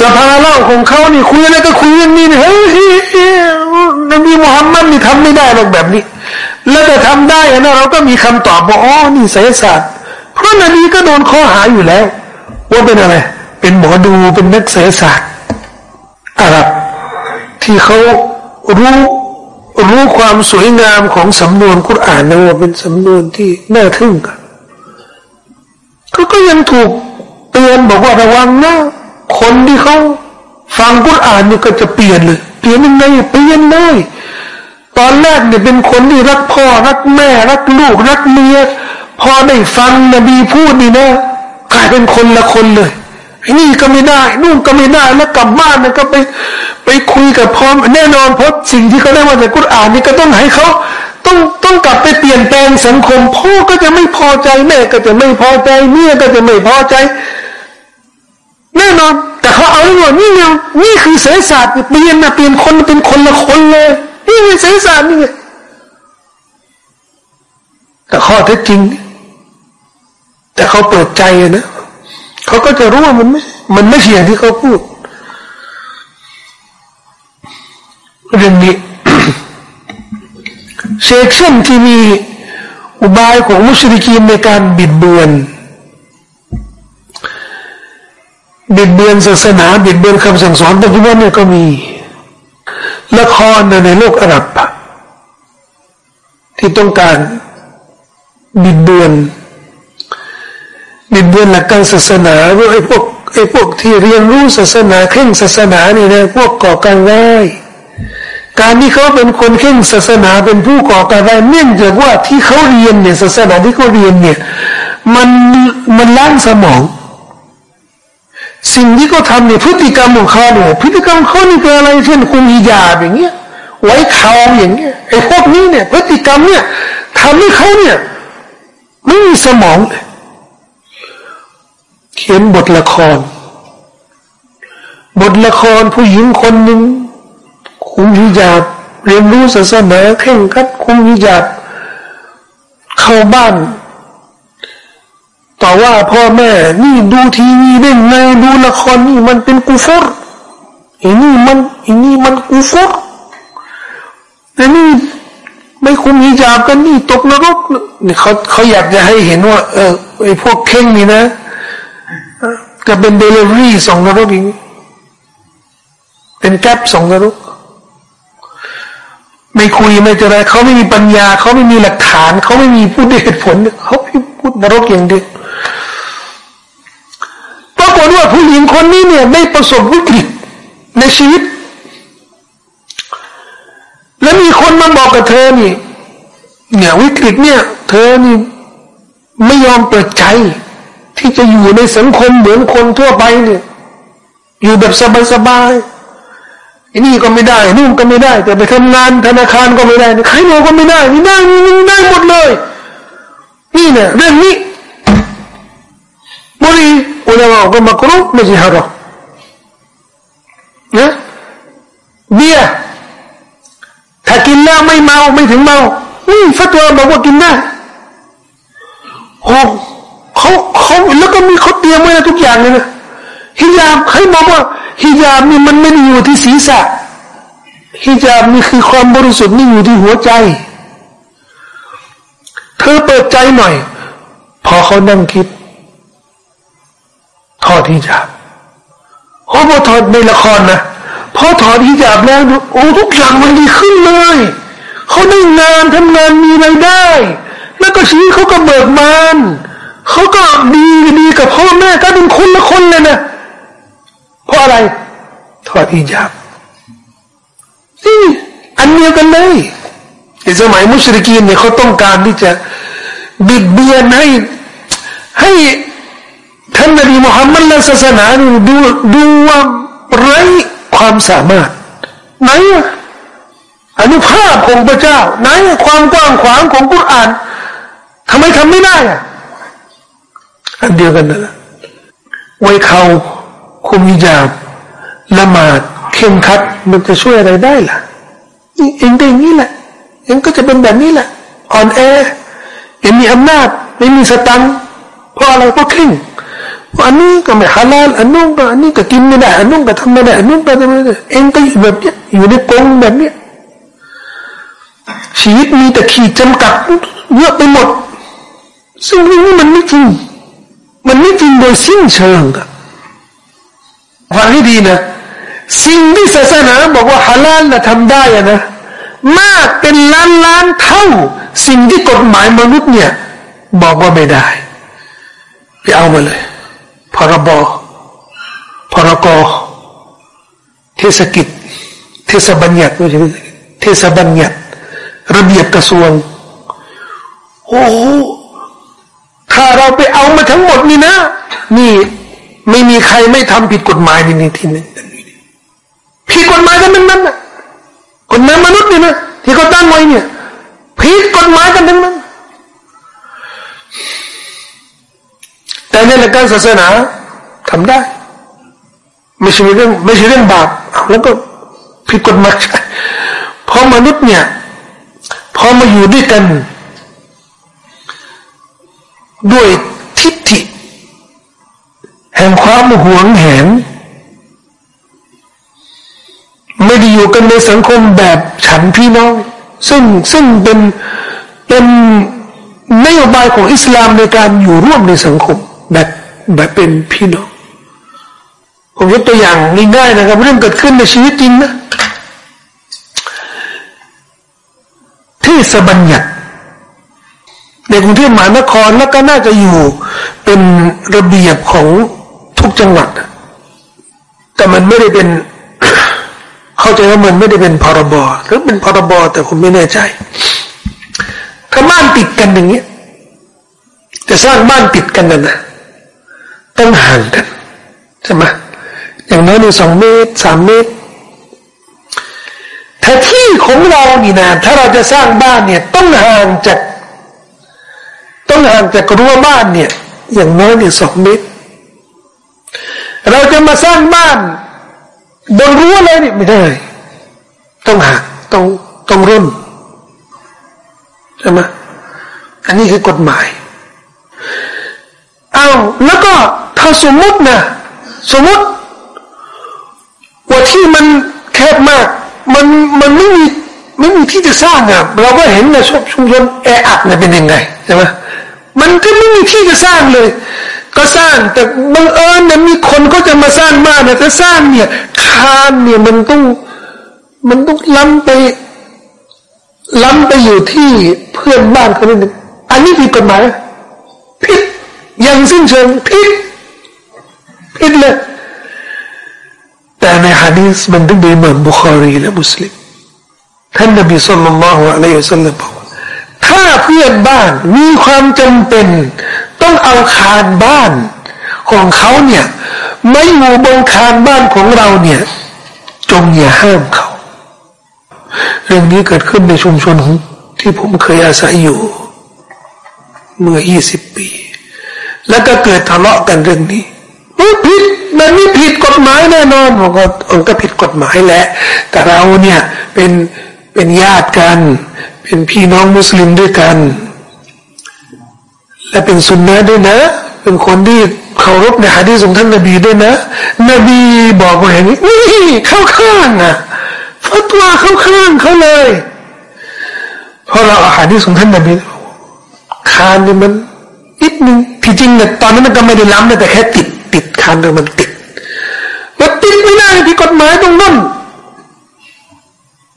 สภาเหล้าของเขานี่คุยอะไรก็คุยกันนี่เฮ้ยนบีมุฮัมมัดนี่ทำไม่ได้หรอกแบบนี้ แล้วจะทำได้นะเราก็มีคำตอบว่าอ๋อนี่ไสยศาสตร์เพราะนบีก็โดนข้อหาอยู่แล้ว ว่าเป็นอะไร เป็นหมอดูเป็นนักไสยศาสตร์อาหรับที่เขารู้ รู้ความสวยงามของสำนวนคุรานนะว่าเป็นสำนวนที่น่าทึ่งกันก็ก็ยังถูกเตือนบอกว่าระวังนะคนที่เขาฟังกุรอานนี่ก็จะเปลี่ยนเลยเปลี่ยนยังไงเปลี่ยนเลยตอนแรกเนี่ยเป็นคนที่รักพ่อรักแม่รักลูกรักเมียพอได้ฟังนบีพูดนี่นะกลายเป็นคนละคนเลย นี่ก็ไม่ได้นู่นก็ไม่ได้แล้วกลับบ้านนะก็ไปไปคุยกับพ่อแน่นอนเพราะสิ่งที่เขาได้มาจากกุรอานนี่ก็ต้องให้เขาต้องต้องกลับไปเปลี่ยนแปลงสังคมพ่อก็จะไม่พอใจแม่ก็จะไม่พอใจเมียก็จะไม่พอใจ แน่นอน แต่เขาเอาอย่างนี่ไงนี่คือเสศาสตร์เปลี่ยนนะเปลี่ยนคนเป็นคนละคนเลยนี่ไงเสศาสตร์นี่ไงแต่ข้อเท็จจริง แต่เขาเปิดใจนะ เขาก็จะรู้ว่ามันไม่ มันไม่ใช่อย่างที่เขาพูด เรื่องนี้เชกช่นที่มีอุบายของมุสลิมในการบิดเบือน บิดเบือนศาสนาบิดเบือนคำสั่งสอนปัจจุบันเนี่ยก็มีละครในโลกอาหรับที่ต้องการบิดเบือน บิดเบือนหลักการศาสนาพวกไอ้พวกไอ้พวกที่เรียนรู้ศาสนาเข่งศาสนาเนี่ยนะพวกก่อการร้ายการที่เขาเป็นคนเข่งศาสนาเป็นผู้ก่อการร้ายเนื่องจากว่าที่เขาเรียนเนี่ยศาสนาที่เขาเรียนเนี่ยมันมันล้างสมอง สิ่งที่เขาทำเนี่ยพฤติกรรมของเขาเนี่ยพฤติกรรมเขานี่คืออะไรเช่นคุมหิญาบอย่างเงี้ยไว้เขาอย่างเงี้ยไอ้พวกนี้เนี่ยพฤติกรรมเนี่ยทำให้เขาเนี่ยไม่มีสมองเลย เขียนบทละคร บทละครผู้หญิงคนหนึ่งคุมหิญาบเรียนรู้ศาสนาเข่งคัดคุมหิญาบเข้าบ้านต่อว่าพ่อแม่นี่ดูทีวีเล่นไงดูละครนี่มันเป็นกูฟอร์อันนี้มันอันนี้มันกูฟอร์แต่นี่ไม่คุมหิญาบกันนี่ตกนรกนี่เขาเขาอยากจะให้เห็นว่า เออไอพวกเข่งนี่นะ ก็เป็นเดลิเวอรี่ส่งนรกอีกเป็นแก๊ปส่งนรก ไม่คุยไม่จอะไรเขาไม่มีปัญญา เขาไม่มีหลักฐาน เขาไม่มีพูดเหตุผลเขาพูดนรกอย่างเดียวปรากฏว่าผู้หญิงคนนี้เนี่ยได้ประสบวิกฤตในชีวิต แล้วมีคนมาบอกกับเธอนี่เนี่ยวิกฤตเนี่ย เธอนี่ไม่ยอมเปิดใจ ที่จะอยู่ในสังคมเหมือนคนทั่วไปเนี่ย อยู่แบบสบายๆอนี่ก็ไม่ได้นู่นก็ไม่ได้ แต่ไปทำงานธนาคารก็ไม่ได้ใครบอกก็ไม่ได้ไม่ได้ไม่ได้หมดเลย นี่เนี่ยเรื่องนี้บุรีอุลามะก็มากรุไม่ใช่ฮารอนะเบียถ้ากินแล้วไม่เมาไม่ถึงเมานี่ฟัตวาบอกว่ากินได้โอ้ เขาเขาแล้วก็มีเขาเตรียมไว้ทุกอย่างเลยนะฮิญาบให้บอกว่าฮิญาบนี่มันไม่ได้อยู่ที่ศีรษะฮิญาบนี่คือความบริสุทธิ์นี่อยู่ที่หัวใจ เธอเปิดใจหน่อย พอเขานั่งคิดถอดฮิญาบโอ้พอถอดในละครนะพอถอดฮิญาบแล้วโอ้ทุกอย่างมันดีขึ้นเลยเขาได้งานทำงานมีรายได้ แล้วก็ชีวิตเขาก็เบิกบาน เขาก็ดีดีกับพ่อแม่ก็เป็นคนละคนเลยนะเพราะอะไรถอดฮิญาบนี่อันเดียวกันเลยในสมัยมุสลิมเนี่ยเขาต้องการที่จะบิดเบือนให้ให้ท่านนบีมุฮัมมัดและศาสนาดูดูว่าไร้ความสามารถไหนอนุภาพของพระเจ้าไหนความกว้างขวางของกุรอานทำไมทำไม่ได้อะ อันเดียวกันนั่นแหละไว้เขาคุมยิจาบละหมาดเข้มขัดมันจะช่วยอะไรได้ล่ะเองได้อย่างนี้แหละเองก็จะเป็นแบบนี้แหละอ่อนแอเองมีอำนาจไม่มีสตังเพราะอะไรเพราะข่งอันนี้ก็ไม่ฮาลาลอันนู้นก็อันนี้ก็กินไม่ได้อันนู้นก็ทำไม่ได้อันนู้นก็ทำไม่ได้เองก็อยู่แบบเนี้ยอยู่ในกรงแบบเนี้ยชีวิตมีแต่ขีดจำกัดเยอะไปหมด ซึ่งเรื่องนี้มันไม่จริง มันไม่จริงโดยสิ้นเชิงอะฟังให้ดีนะ สิ่งที่ศาสนาบอกว่าฮาลาลนะทำได้อะนะ มากเป็นล้านล้านเท่า สิ่งที่กฎหมายมนุษย์เนี่ย บอกว่าไม่ได้ ไปเอามาเลย พรบ พรกเทศกิจ เทศบัญญัติไม่ใช่เทศบัญญัติ ระเบียบกระทรวง โอ้ ถ้าเราไปเอามาทั้งหมดนี่นะ นี่ไม่มีใครไม่ทำผิดกฎหมายในที่นี้ผิดกฎหมายกันทั้งนั้นนะกฎหมายมนุษย์นี่นะที่เขาตั้งไว้เนี่ยผิดกฎหมายกันทั้งนั้น แต่ในหลักการศาสนาทำได้ ไม่ใช่เรื่องไม่ใช่เรื่องบาปแล้วก็ผิดกฎหมายเพราะมนุษย์เนี่ยพอมาอยู่ด้วยกัน ด้วยทิฏฐิ แห่งความหวงแหน ไม่ได้อยู่กันในสังคมแบบฉันพี่น้อง ซึ่งซึ่งเป็นเป็นนโยบายของอิสลามในการอยู่ร่วมในสังคมแบบแบบเป็นพี่น้องผมยกตัวอย่างง่ายๆนะครับ เรื่องเกิดขึ้นในชีวิตจริงนะที่สบัญญัติ ในกรุงเทพมหานครแล้วก็น่าจะอยู่เป็นระเบียบของทุกจังหวัด แต่มันไม่ได้เป็น เข้าใจว่ามันไม่ได้เป็นพรบหรือเป็นพรบแต่ผมไม่แน่ใจถ้าบ้านติดกันอย่างเงี้ยจะสร้างบ้านติดกันนะนะต้องห่างกันใช่ไหมอย่างน้อยในสองเมตรสามเมตรถ้าที่ของเรานี่นะถ้าเราจะสร้างบ้านเนี่ย ต้องห่างจาก ต้องห่างจากรั้วบ้านเนี่ย อย่างน้อยเนี่ยสองเมตร เราจะมาสร้างบ้านบนรั้วเลยเนี่ยไม่ได้ ต้องห่างต้องต้องร่นใช่ไหมอันนี้คือกฎหมายเอาแล้วก็ถ้าสมมตินะสมมติว่าที่มันแคบมากมันมันไม่มีไม่มีที่จะสร้างอะเราก็เห็นในชุมชนแออัดเนี่ยเป็นยังไงใช่ไหม มันก็ไม่มีที่จะสร้างเลย ก็สร้างแต่บังเอิญเนี่ยมีคนก็จะมาสร้างบ้านเนี่ยถ้าสร้างเนี่ยคานเนี่ยมันต้องมันต้องล้ำไป ล้ำไปอยู่ที่เพื่อนบ้านเขาเนี่ยอันนี้ผิดกฎหมายผิดอย่างสิ้นเชิงผิดผิดเลยแต่ในฮะดีษมันได้เหมือนบุคารีและมุสลิมท่านนบีสุลต่านละฮ์อะลัยฮิสัลลัมบอก ถ้าเพื่อนบ้านมีความจำเป็น ต้องเอาคานบ้านของเขาเนี่ยไม่อยู่บนคานบ้านของเราเนี่ย จงอย่าห้ามเขา เรื่องนี้เกิดขึ้นในชุมชนที่ผมเคยอาศัยอยู่ เมื่อยี่สิบปี แล้วก็เกิดทะเลาะกันเรื่องนี้ผิดมันไม่ผิดกฎหมายแน่นอนผมก็องก็ผิดกฎหมายแหละแต่เราเนี่ยเป็นเป็นญาติกัน เป็นพี่น้องมุสลิมด้วยกัน และเป็นสุนนะด้วยนะ เป็นคนที่เคารพในหะดีษของท่านนบีด้วยนะ นบีบอกว่าอย่างนี้นี่เข้าข้างอะฟัตวาเข้าข้างเขาเลยเพราะเราอาหาดีษของท่านนบีคานนี่มันนิดนึงที่จริงเนี่ยตอนนั้นมันก็ไม่ได้ล้ำนะแต่แค่ติดติดคันมันติดมันติดไม่ได้ที่กฎหมายตรงนั้น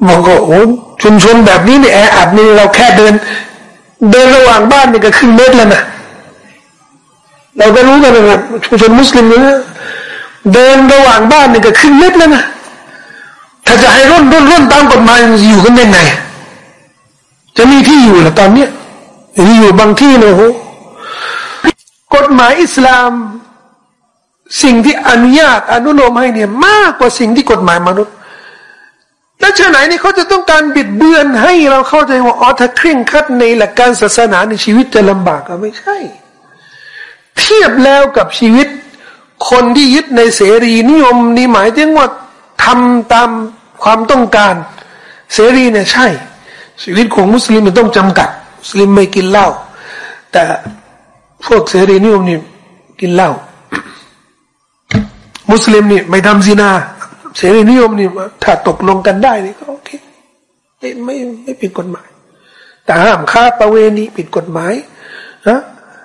มองก็โอ้ชุมชนแบบนี้เนี่ยแออัดนี่เราแค่เดิน เดินระหว่างบ้านนี่ก็ครึ่งเมตรแล้วนะเราก็รู้กันนะชุมชนมุสลิมเนี่ยเดินระหว่างบ้านนี่ก็ครึ่งเมตรแล้วนะถ้าจะให้ร่นร่นร่นตามกฎหมายอยู่กันยังไงจะมีที่อยู่หรือตอนเนี้ยที่อยู่บางที่เนี่ยโหกฎหมายอิสลาม สิ่งที่อนุญาตอนุโลมให้เนี่ย มากกว่าสิ่งที่กฎหมายมนุษย์ แล้วชาไหนนี่เขาจะต้องการบิดเบือนให้เราเข้าใจว่าอ๋อถ้าเคร่งครัดในหลักการศาสนาในชีวิตจะลำบากก็ไม่ใช่ เทียบแล้วกับชีวิต คนที่ยึดในเสรีนิยมนี่หมายถึงว่าทำตามความต้องการ เสรีเนี่ยใช่ ชีวิตของมุสลิมมันต้องจำกัดมุสลิมไม่กินเหล้าแต่พวกเสรีนิยมนี่กินเหล้ามุสลิมนี่ไม่ทำซินา เสรีนิยมนี่ถ้าตกลงกันได้นี่ก็โอเคไม่ไม่ไม่ผิดกฎหมาย แต่ห้ามค้าประเวณีผิดกฎหมายนะ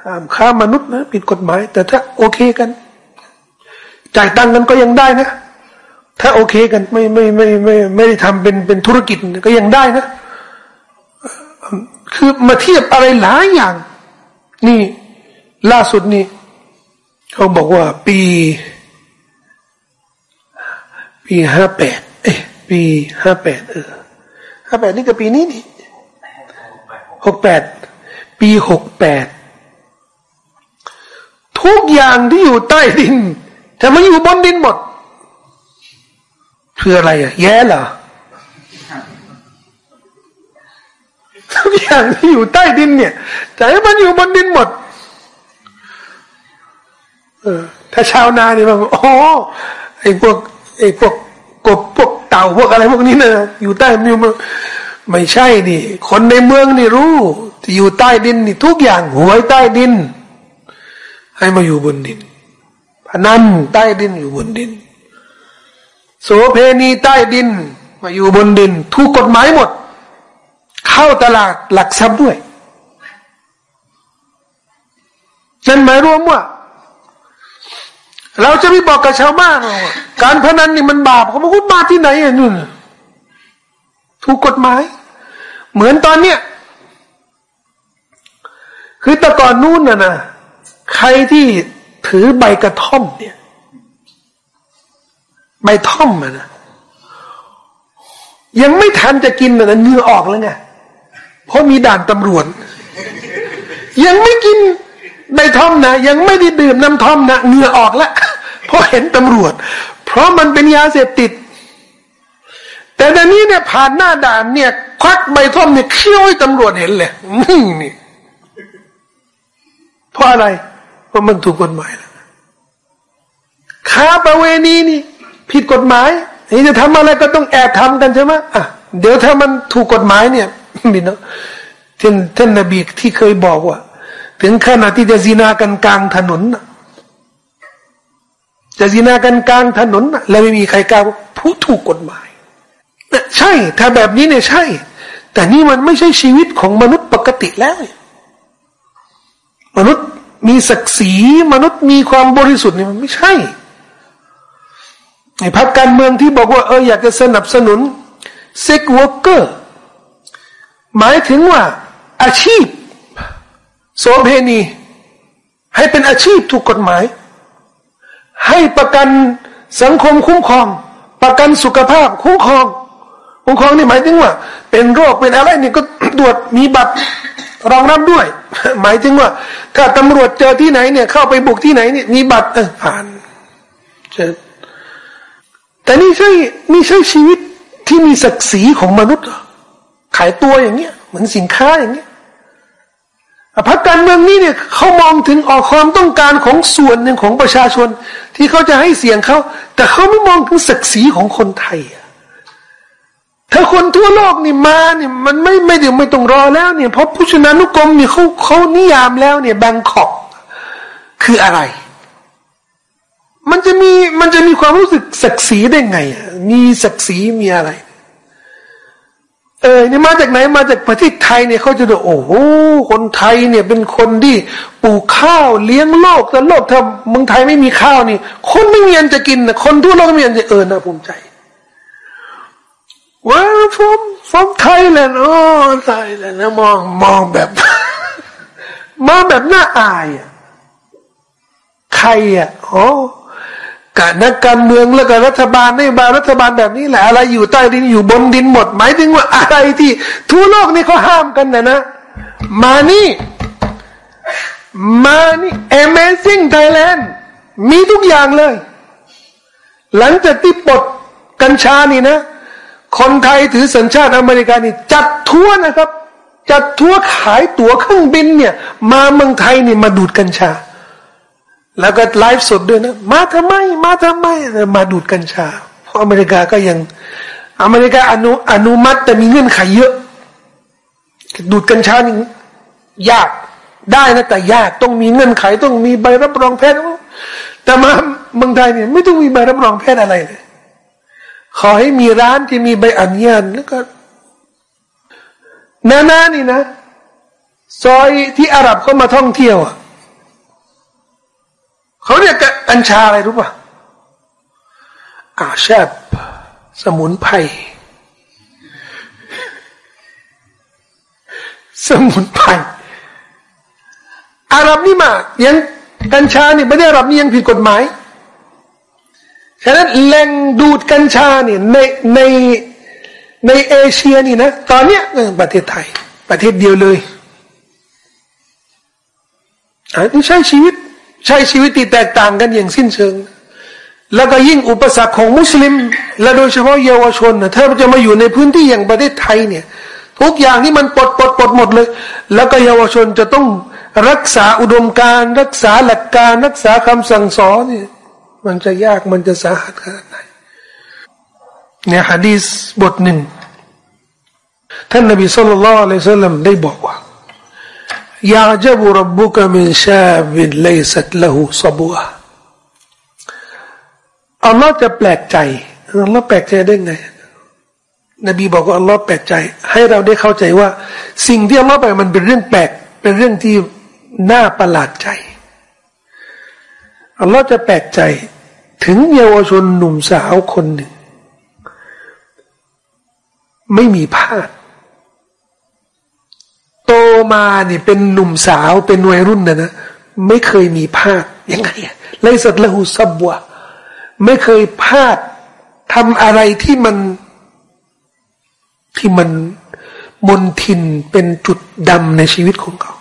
ห้ามค้ามนุษย์นะผิดกฎหมาย แต่ถ้าโอเคกันจ่ายตังค์กันก็ยังได้นะ ถ้าโอเคกันไม่ไม่ไม่ไม่ไม่ได้ทำเป็นเป็นธุรกิจก็ยังได้นะ คือมาเทียบอะไรหลายอย่าง นี่ล่าสุดนี่ เขาบอกว่าปี ปีห้าแปดเอ้ปีห้าแปดเออห้าแปดนี่ก็ปีนี้นี่หกแปดปีหกแปดทุกอย่างที่อยู่ใต้ดินแต่มันอยู่บนดินหมดคืออะไรอะ แย่เหรอทุกอย่างที่อยู่ใต้ดินเนี่ยแต่มันอยู่บนดินหมด เออ ถ้าชาวนาเนี่ยมันโอ้ไอ้พวก ไอ้พวกกบพวกเต่าพวกอะไรพวกนี้นะอยู่ใต้มันอยู่ไม่ใช่ดิคนในเมืองนี่รู้ที่อยู่ใต้ดินนี่ทุกอย่างหวยใต้ดิน ให้มาอยู่บนดินพนันใต้ดินอยู่บนดิน โสเพณีใต้ดิน มาอยู่บนดินถูกกฎหมายหมด เข้าตลาดหลักทรัพย์ด้วยนั่นหมายรวมว่า เราจะไม่บอกกับชาวบ้านว่าการพนันนี่มันบาปเขาบอกว่ามาที่ไหนอะนู่นถูกกฎหมาย เหมือนตอนเนี้ยคือแต่ก่อนนู้นน่ะนะใครที่ถือใบกระท่อมเนี่ย ใบท่อมอะนะยังไม่ทันจะกินนะเนื้อออกแล้วไงเพราะมีด่านตำรวจ ยังไม่กิน ใบท่อมนะยังไม่ได้ดื่มน้ำท่อมนะเนื้อออกแล้วเพราะเห็นตำรวจ เพราะมันเป็นยาเสพติด แต่ตอนนี้เนี่ยผ่านหน้าด่านเนี่ย ควักใบท่อมเนี่ยเคี้ยวให้ตำรวจเห็นเลยนี่นี่เพราะอะไรเพราะมันถูกกฎหมายแล้วค้าประเวณีนี่ ผิดกฎหมายนี่จะทำอะไรก็ต้องแอบทำกันใช่ไหมอะเดี๋ยวถ้ามันถูกกฎหมายเนี่ยมีเนาะท่านท่านนบีที่เคยบอกว่า ถึงขนาดที่จะซีนากันกลางถนนจะซีนากันกลางถนนแล้วไม่มีใครกล้าผู้ถูกกฎหมายใช่ ถ้าแบบนี้เนี่ยใช่ แต่นี่มันไม่ใช่ชีวิตของมนุษย์ปกติแล้ว มนุษย์มีศักดิ์ศรีมนุษย์มีความบริสุทธิ์เนี่ยมันไม่ใช่ไอ้พรรคการเมืองที่บอกว่าเอออยากจะสนับสนุนเซ็กวอร์เกอร์หมายถึงว่าอาชีพ โสเพณี ให้เป็นอาชีพถูกกฎหมาย ให้ประกันสังคมคุ้มครอง ประกันสุขภาพคุ้มครองคุ้มครองนี่หมายถึงว่า เป็นโรคเป็นอะไรนี่ก็ตรวจมีบัตรรองรับด้วย หมายถึงว่า ถ้าตำรวจเจอที่ไหนเนี่ยเข้าไปบุกที่ไหนเนี่ยมีบัตรเออผ่านเจอแต่นี่ใช่นี่ใช่ชีวิตที่มีศักดิ์ศรีของมนุษย์ขายตัวอย่างเงี้ย เหมือนสินค้าอย่างเงี้ย พรรคการเมืองนี่เนี่ยเขามองถึงออกความต้องการของส่วนหนึ่งของประชาชน ที่เขาจะให้เสียงเขา แต่เขาไม่มองถึงศักดิ์ศรีของคนไทยอะถ้าคนทั่วโลกนี่มาเนี่ยมันไม่ไม่เดี๋ยวไม่ต้องรอแล้วเนี่ยเพราะผู้ชนะนุกรมเนี่ยเขาเขานิยามแล้วเนี่ยแบงคอกคืออะไร มันจะมีมันจะมีความรู้สึกศักดิ์ศรีได้ไงอะมีศักดิ์ศรีมีอะไร เออเนี่ยมาจากไหนมาจากประเทศไทยเนี่ยเขาจะดูโอ้โหคนไทยเนี่ยเป็นคนที่ปลูกข้าวเลี้ยงโลกแต่โลกถ้าเมืองไทยไม่มีข้าวนี่ คนไม่มีอันจะกินนะคนทั่วโลกไม่มีอันจะเออนะภูมิใจ Where from from Thailand อ๋อ Thailand นะมองมองแบบมองแบบน่าอายอะใครอะอ๋อ กานักการเมืองแล้วก็รัฐบาลนโยบายรัฐบาลแบบนี้แหละอะไรอยู่ใต้ดินอยู่บนดินหมดหมายถึงว่าอะไรที่ทั่วโลกนี่เขาห้ามกันนะนะ มานี่มานี่ Amazing Thailand มีทุกอย่างเลย หลังจากที่ปลดกัญชานี่นะ คนไทยถือสัญชาติอเมริกานี่ จัดทัวนะครับ จัดทัวขายตั๋วเครื่องบินเนี่ย มาเมืองไทยนี่มาดูดกัญชา แล้วก็ไลฟ์สดด้วยนะ มาทำไม มาทำไม มาดูดกัญชา เพราะอเมริกาก็ยัง อเมริกาอนุอนุมัติแต่มีเงื่อนไขเยอะ ดูดกัญชานี่ยากได้นะแต่ยากต้องมีเงื่อนไขต้องมีใบรับรองแพทย์แต่มาเมืองไทยเนี่ยไม่ต้องมีใบรับรองแพทย์อะไรเลยขอให้มีร้านที่มีใบอนุญาตแล้วก็นานานี่นะ ซอยที่อาหรับเขามาท่องเที่ยวอะ เขาเรียกกัญชาอะไรรู้ป่ะอาชาบสมุนไพรสมุนไพรอาหรับนี่มายังกัญชาเนี่ยไม่ได้อาหรับนี่ยังผิดกฎหมายฉะนั้นแหล่งดูดกัญชาเนี่ยในในในเอเชียนี่นะตอนเนี้ยประเทศไทย ประเทศเดียวเลยอันนี้ใช้ชีวิต ใช้ชีวิตที่แตกต่างกันอย่างสิ้นเชิง แล้วก็ยิ่งอุปสรรคของมุสลิม และโดยเฉพาะเยาวชนนะถ้าจะมาอยู่ในพื้นที่อย่างประเทศไทยเนี่ย ทุกอย่างนี่มันปลดปลดปลดหมดเลย แล้วก็เยาวชนจะต้องรักษาอุดมการรักษาหลักการรักษาคำสั่งสอนเนี่ยมันจะยากมันจะสาหัสขนาดไหนเนี่ยฮะดีสบทหนึ่งท่านนบีสุลต่านละอัลลอฮฺสัลลัมได้บอกว่า ยาจบุรับบุกมินชาบินเลสัตละหูสบัวอัลลอฮ์จะแปลกใจอัลลอฮ์แปลกใจได้ไง นบีบอกว่าอัลลอฮ์แปลกใจ ให้เราได้เข้าใจว่า สิ่งที่อัลลอฮ์ไปลมันเป็นเรื่องแปลก เป็นเรื่องที่น่าประหลาดใจอัลลอฮ์จะแปลกใจ ถึงเยาวชนหนุ่มสาวคนหนึ่ง ไม่มีพาด มาเนี่ยเป็นหนุ่มสาวเป็นวัยรุ่นนะนะไม่เคยมีพลาดยังไงอะไลสัตละหูซับวะไม่เคยพลาดทำอะไรที่มันที่มันมนทินเป็นจุดดำในชีวิตของเขา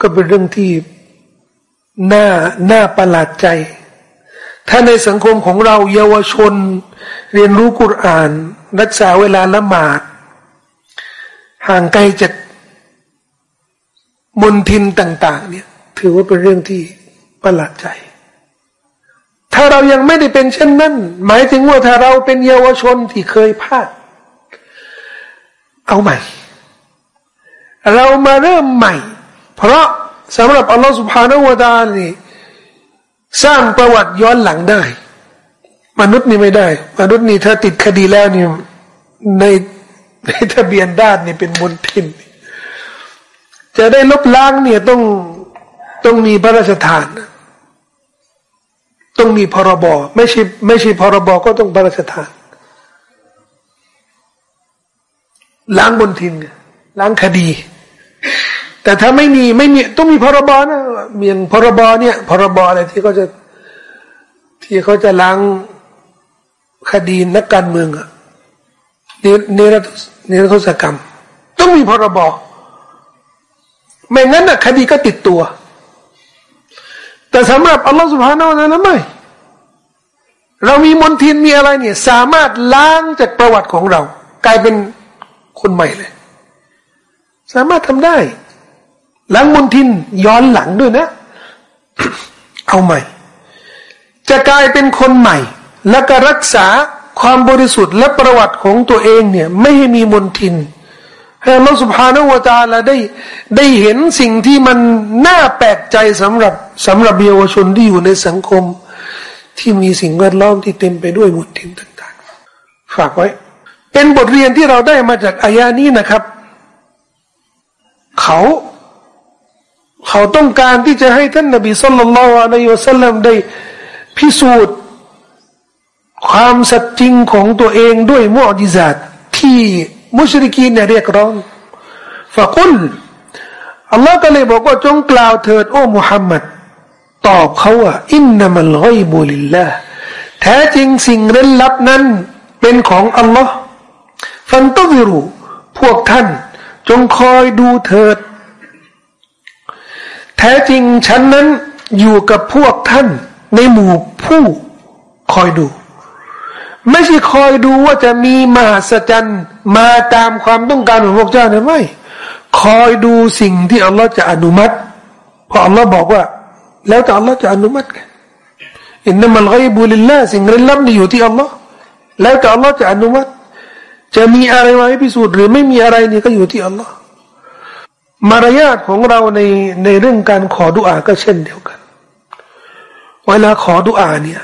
ก็เป็นเรื่องที่น่าน่าประหลาดใจ ถ้าในสังคมของเราเยาวชน เรียนรู้กุรอาน รักษาเวลาละหมาด ห่างไกลจาก มนทินต่าง ๆ เนี่ย ถือว่าเป็นเรื่องที่ประหลาดใจ ถ้าเรายังไม่ได้เป็นเช่นนั้น หมายถึงว่าถ้าเราเป็นเยาวชนที่เคยพลาด เอาใหม่ เรามาเริ่มใหม่ เพราะสำหรับอัลลอฮฺสุบฮานาวะตานี่สร้างประวัติย้อนหลังได้ มนุษย์นี่ไม่ได้ มนุษย์นี่ถ้าติดคดีแล้วนี่ในในทะเบียนด้านนี่เป็นมลทิน จะได้ลบล้างเนี่ยต้องต้องมีพระราชทาน ต้องมีพรบไม่ใช่ไม่ใช่พรบก็ต้องพระราชทาน ล้างบนทินล้างคดี แต่ถ้าไม่มีไม่มีต้องมีพรบนะมียงพรบเนี่ยพรบอะไรที่เขาจะที่เขาจะล้างคดีนักการเมืองอะเนรเนรโทษกรรม ต้องมีพรบ ไม่งั้นอะคดีก็ติดตัว แต่สำหรับอัลลอฮฺสุบฮานาอัลลอฮไม่ เรามีมนทินมีอะไรเนี่ย สามารถล้างจากประวัติของเรา กลายเป็นคนใหม่เลย สามารถทำได้ ล้างมนทินย้อนหลังด้วยนะ เอาใหม่ จะกลายเป็นคนใหม่ แล้วก็รักษาความบริสุทธิ์และประวัติของตัวเองเนี่ย ไม่ให้มีมนทิน ให้เราสุภาณวตาละได้ได้เห็นสิ่งที่มันน่าแปลกใจสำหรับสำหรับเยาวชนที่อยู่ในสังคม ที่มีสิ่งแวดล้อมที่เต็มไปด้วยมนทินต่างๆ ฝากไว้ เป็นบทเรียนที่เราได้มาจากอายานี้นะครับ เขา เขาต้องการที่จะให้ท่านนบีสุลต่านละอะลัยฮุสัลลัมได้พิสูจน์ ความสัจจริงของตัวเองด้วยมุอจิซาตที่ มุชริกีนเนี่ยเรียกร้องฝากุลอัลลอฮ์ก็เลยบอกว่าจงกล่าวเถิดโอ้มุฮัมมัดตอบเขาว่าอินนามัลไกบุลิลละแท้จริงสิ่งเร้นลับนั้นเป็นของอัลลอฮ์ฟันตวิรูพวกท่าน จงคอยดูเถิด แท้จริงฉันนั้นอยู่กับพวกท่านในหมู่ผู้คอยดู ไม่ใช่คอยดูว่าจะมีมหัศจรรย์มาตามความต้องการของพวกเจ้าเนี่ยไม่ คอยดูสิ่งที่อัลลอฮ์จะอนุมัติเพราะอัลลอฮ์บอกว่า แล้วแต่อัลลอฮ์จะอนุมัติกันอินนัมันไกบุลิลละสิ่งเร้นลับนี่อยู่ที่อัลลอฮ์แล้วแต่อัลลอฮ์จะอนุมัติ จะมีอะไรมาให้พิสูจน์หรือไม่มีอะไรนี่ก็อยู่ที่อัลลอฮ์มารยาทของเราในในเรื่องการขอดุอาก็เช่นเดียวกัน เวลาขอดุอาเนี่ย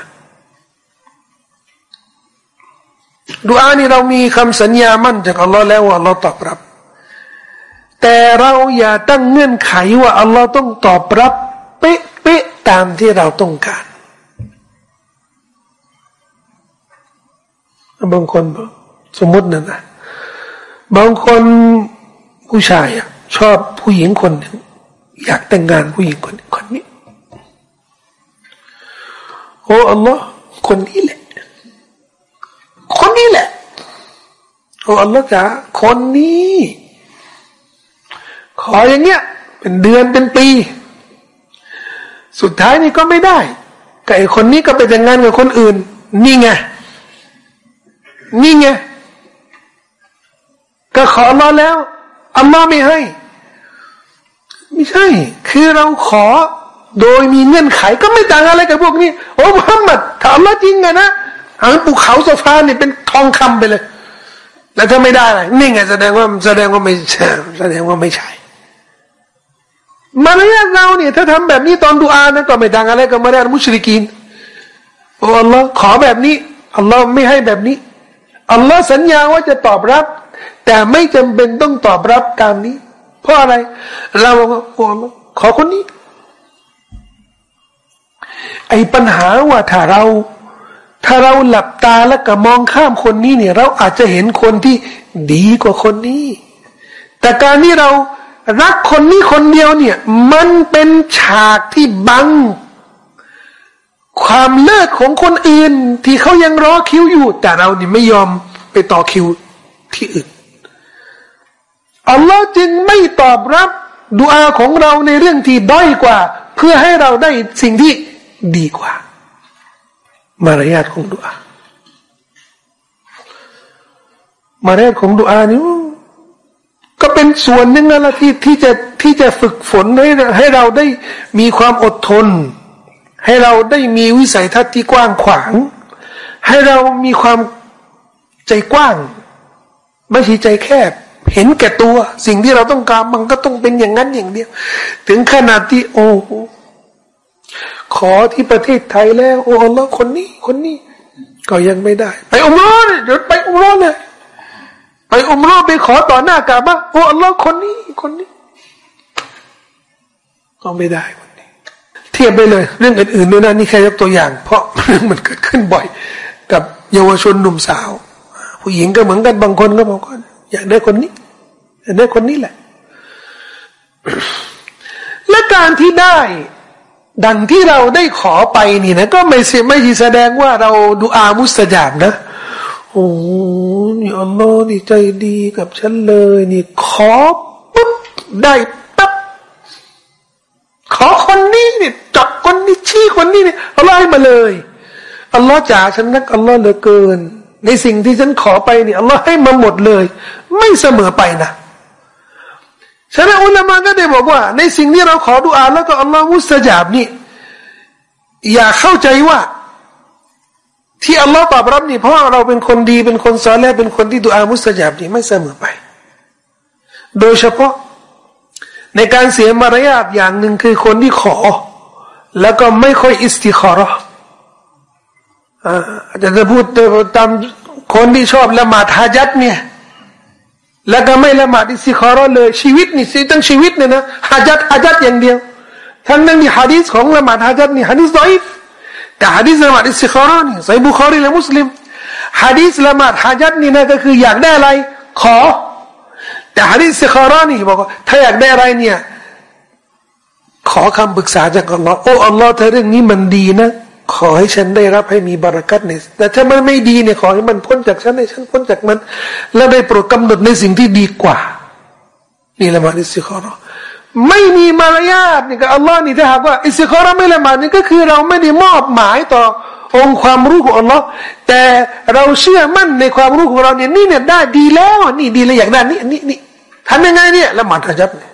ดุอานี่เรามีคำสัญญามั่นจากอัลลอฮ์แล้วว่าเราตอบรับ แต่เราอย่าตั้งเงื่อนไขว่าอัลลอฮ์ต้องตอบรับ เป๊ะเป๊ะตามที่เราต้องการบางคนสมมตินะนะบางคนผู้ชายชอบผู้หญิงคนหนึ่งอยากแต่งงานผู้หญิงคนคนนี้โอ้อัลลอฮ์คนนี้แหละ คนนี้แหละโอ้อัลลอฮ์จ๋าคนนี้ ขออย่างเงี้ย เป็นเดือนเป็นปี สุดท้ายนี่ก็ไม่ได้กับไอ้คนนี้ก็ไปแต่งงานกับคนอื่น นี่ไงนี่ไงก็ขอมาแล้วอัลลอฮ์ไม่ให้ ไม่ใช่ คือเราขอโดยมีเงื่อนไขก็ไม่ต่างอะไรกับพวกนี้ โอ้มุฮัมมัดถามแล้วจริงไงนะ หาภูเขาโซฟาเนี่ยเป็นทองคำไปเลย แล้วถ้าไม่ได้อะไรนี่ไงแสดงว่าแสดงว่าไม่ใช่แสดงว่าไม่ใช่มารยาทเราเนี่ยถ้าทำแบบนี้ตอนดูอานะก็ไม่ต่างอะไรกับมารยาทมุชริกีนโอ้อัลลอฮ์ขอแบบนี้อัลลอฮ์ไม่ให้แบบนี้อัลลอฮ์สัญญาว่าจะตอบรับ แต่ไม่จำเป็นต้องตอบรับตามนี้ เพราะอะไร เราขอคนนี้ ไอ้ปัญหาว่าถ้าเรา ถ้าเราหลับตาแล้วก็มองข้ามคนนี้เนี่ย เราอาจจะเห็นคนที่ดีกว่าคนนี้ แต่การที่เรารักคนนี้คนเดียวเนี่ย มันเป็นฉากที่บัง ความเลิศของคนอื่น ที่เขายังรอคิวอยู่ แต่เรานี่ไม่ยอมไปต่อคิวที่อื่นอัลลอฮ์จึงไม่ตอบรับดุอาของเราในเรื่องที่ด้อยกว่า เพื่อให้เราได้สิ่งที่ดีกว่า มารยาทของดุอา มารยาทของดุอานี่ก็เป็นส่วนหนึ่งนั่นแหละที่ที่จะที่จะฝึกฝนให้ให้เราได้มีความอดทน ให้เราได้มีวิสัยทัศน์ที่กว้างขวาง ให้เรามีความใจกว้าง ไม่ใช่ใจแคบ เห็นแก่ตัว สิ่งที่เราต้องการมันก็ต้องเป็นอย่างนั้นอย่างเดียว ถึงขนาดที่โอ้ ขอที่ประเทศไทยแล้วโอ้แล้วคนนี้ คนนี้ ก็ยังไม่ได้ ไปอุมรอเดี๋ยวไปอุมรอเลยไปอุมรอไปขอต่อหน้ากาบะโอ้แล้วคนนี้คนนี้ก็ไม่ได้คนนี้ เทียบไปเลย เรื่องอื่นๆด้วยนะนี่แค่ยกตัวอย่าง เพราะมันเกิดขึ้นบ่อย กับเยาวชนหนุ่มสาว ผู้หญิงก็เหมือนกันบางคนก็บอกว่าอยากได้คนนี้อยากได้คนนี้แหละ และการที่ได้ ดังที่เราได้ขอไปนี่นะก็ไม่ใช่ไม่ใช่แสดงว่าเราดูอามุสจาบนะโอ้ยอัลลอฮ์นี่ใจดีกับฉันเลย นี่ขอปุ๊บได้ปั๊บขอคนนี้เนี่ยจับคนนี้ชี้คนนี้เนี่ยเอาไล่มาเลยอัลลอฮ์จ๋าฉันนักอัลลอฮ์เหลือเกิน ในสิ่งที่ฉันขอไปเนี่ยอัลลอฮ์ให้มาหมดเลย ไม่เสมอไปนะ ฉะนั้นอุลามะก็ได้บอกว่า ในสิ่งที่เราขอดุอาแล้วก็อัลลอฮ์มุสจาบนี่ อย่าเข้าใจว่า ที่อัลลอฮ์ตอบรับนี่เพราะเราเป็นคนดีเป็นคนซอและเป็นคนที่ดุอามุสจาบนี่ไม่เสมอไป โดยเฉพาะในการเสียมารยาทอย่างหนึ่งคือคนที่ขอ แล้วก็ไม่ค่อยอิสติคอรออาจจะพูดตามคนที่ชอบละหมาดฮาจัดเนี่ย แล้วก็ไม่ละหมาดอิสติคอรอเลยชีวิตนี่สิทั้งชีวิตเนี่ยนะฮาจัดฮาจัดอย่างเดียวทั้งนั้นมีฮะดีษของละหมาดฮาจัดนี่ฮะดีษดอยฟแต่ฮะดีษละหมาดอิสติคอรอนี่ใส่บุคอรีและมุสลิมฮะดีษละหมาดฮาจัดนี่นะก็คืออยากได้อะไรขอ แต่ฮะดิษคารานี่บอกว่าถ้าอยากได้อะไรเนี่ยขอคำปรึกษาจากอัลลอฮ์โอ้อัลลอฮ์ถ้าเรื่องนี้มันดีนะ ขอให้ฉันได้รับให้มีบารักัตเนี่ยแต่ถ้ามันไม่ดีเนี่ยขอให้มันพ้นจากฉันให้ฉันพ้นจากมัน แล้วได้โปรดกำหนดในสิ่งที่ดีกว่า นี่ละมาอิสิคาระไม่มีมารยาทนี่กับอัลลอฮ์นี่ถ้าหากว่าอิสิคาระไม่ละมานี่ก็คือเราไม่ได้มอบหมายต่อองค์ความรู้ของอัลลอฮ์แต่เราเชื่อมั่นในความรู้ของเราเนี่ยนี่เนี่ยได้ดีแล้ว นี่ดีเลยอยากได้นี่นี่นี่ทำยังไงเนี่ยละหมาดฮะจัดเนี่ย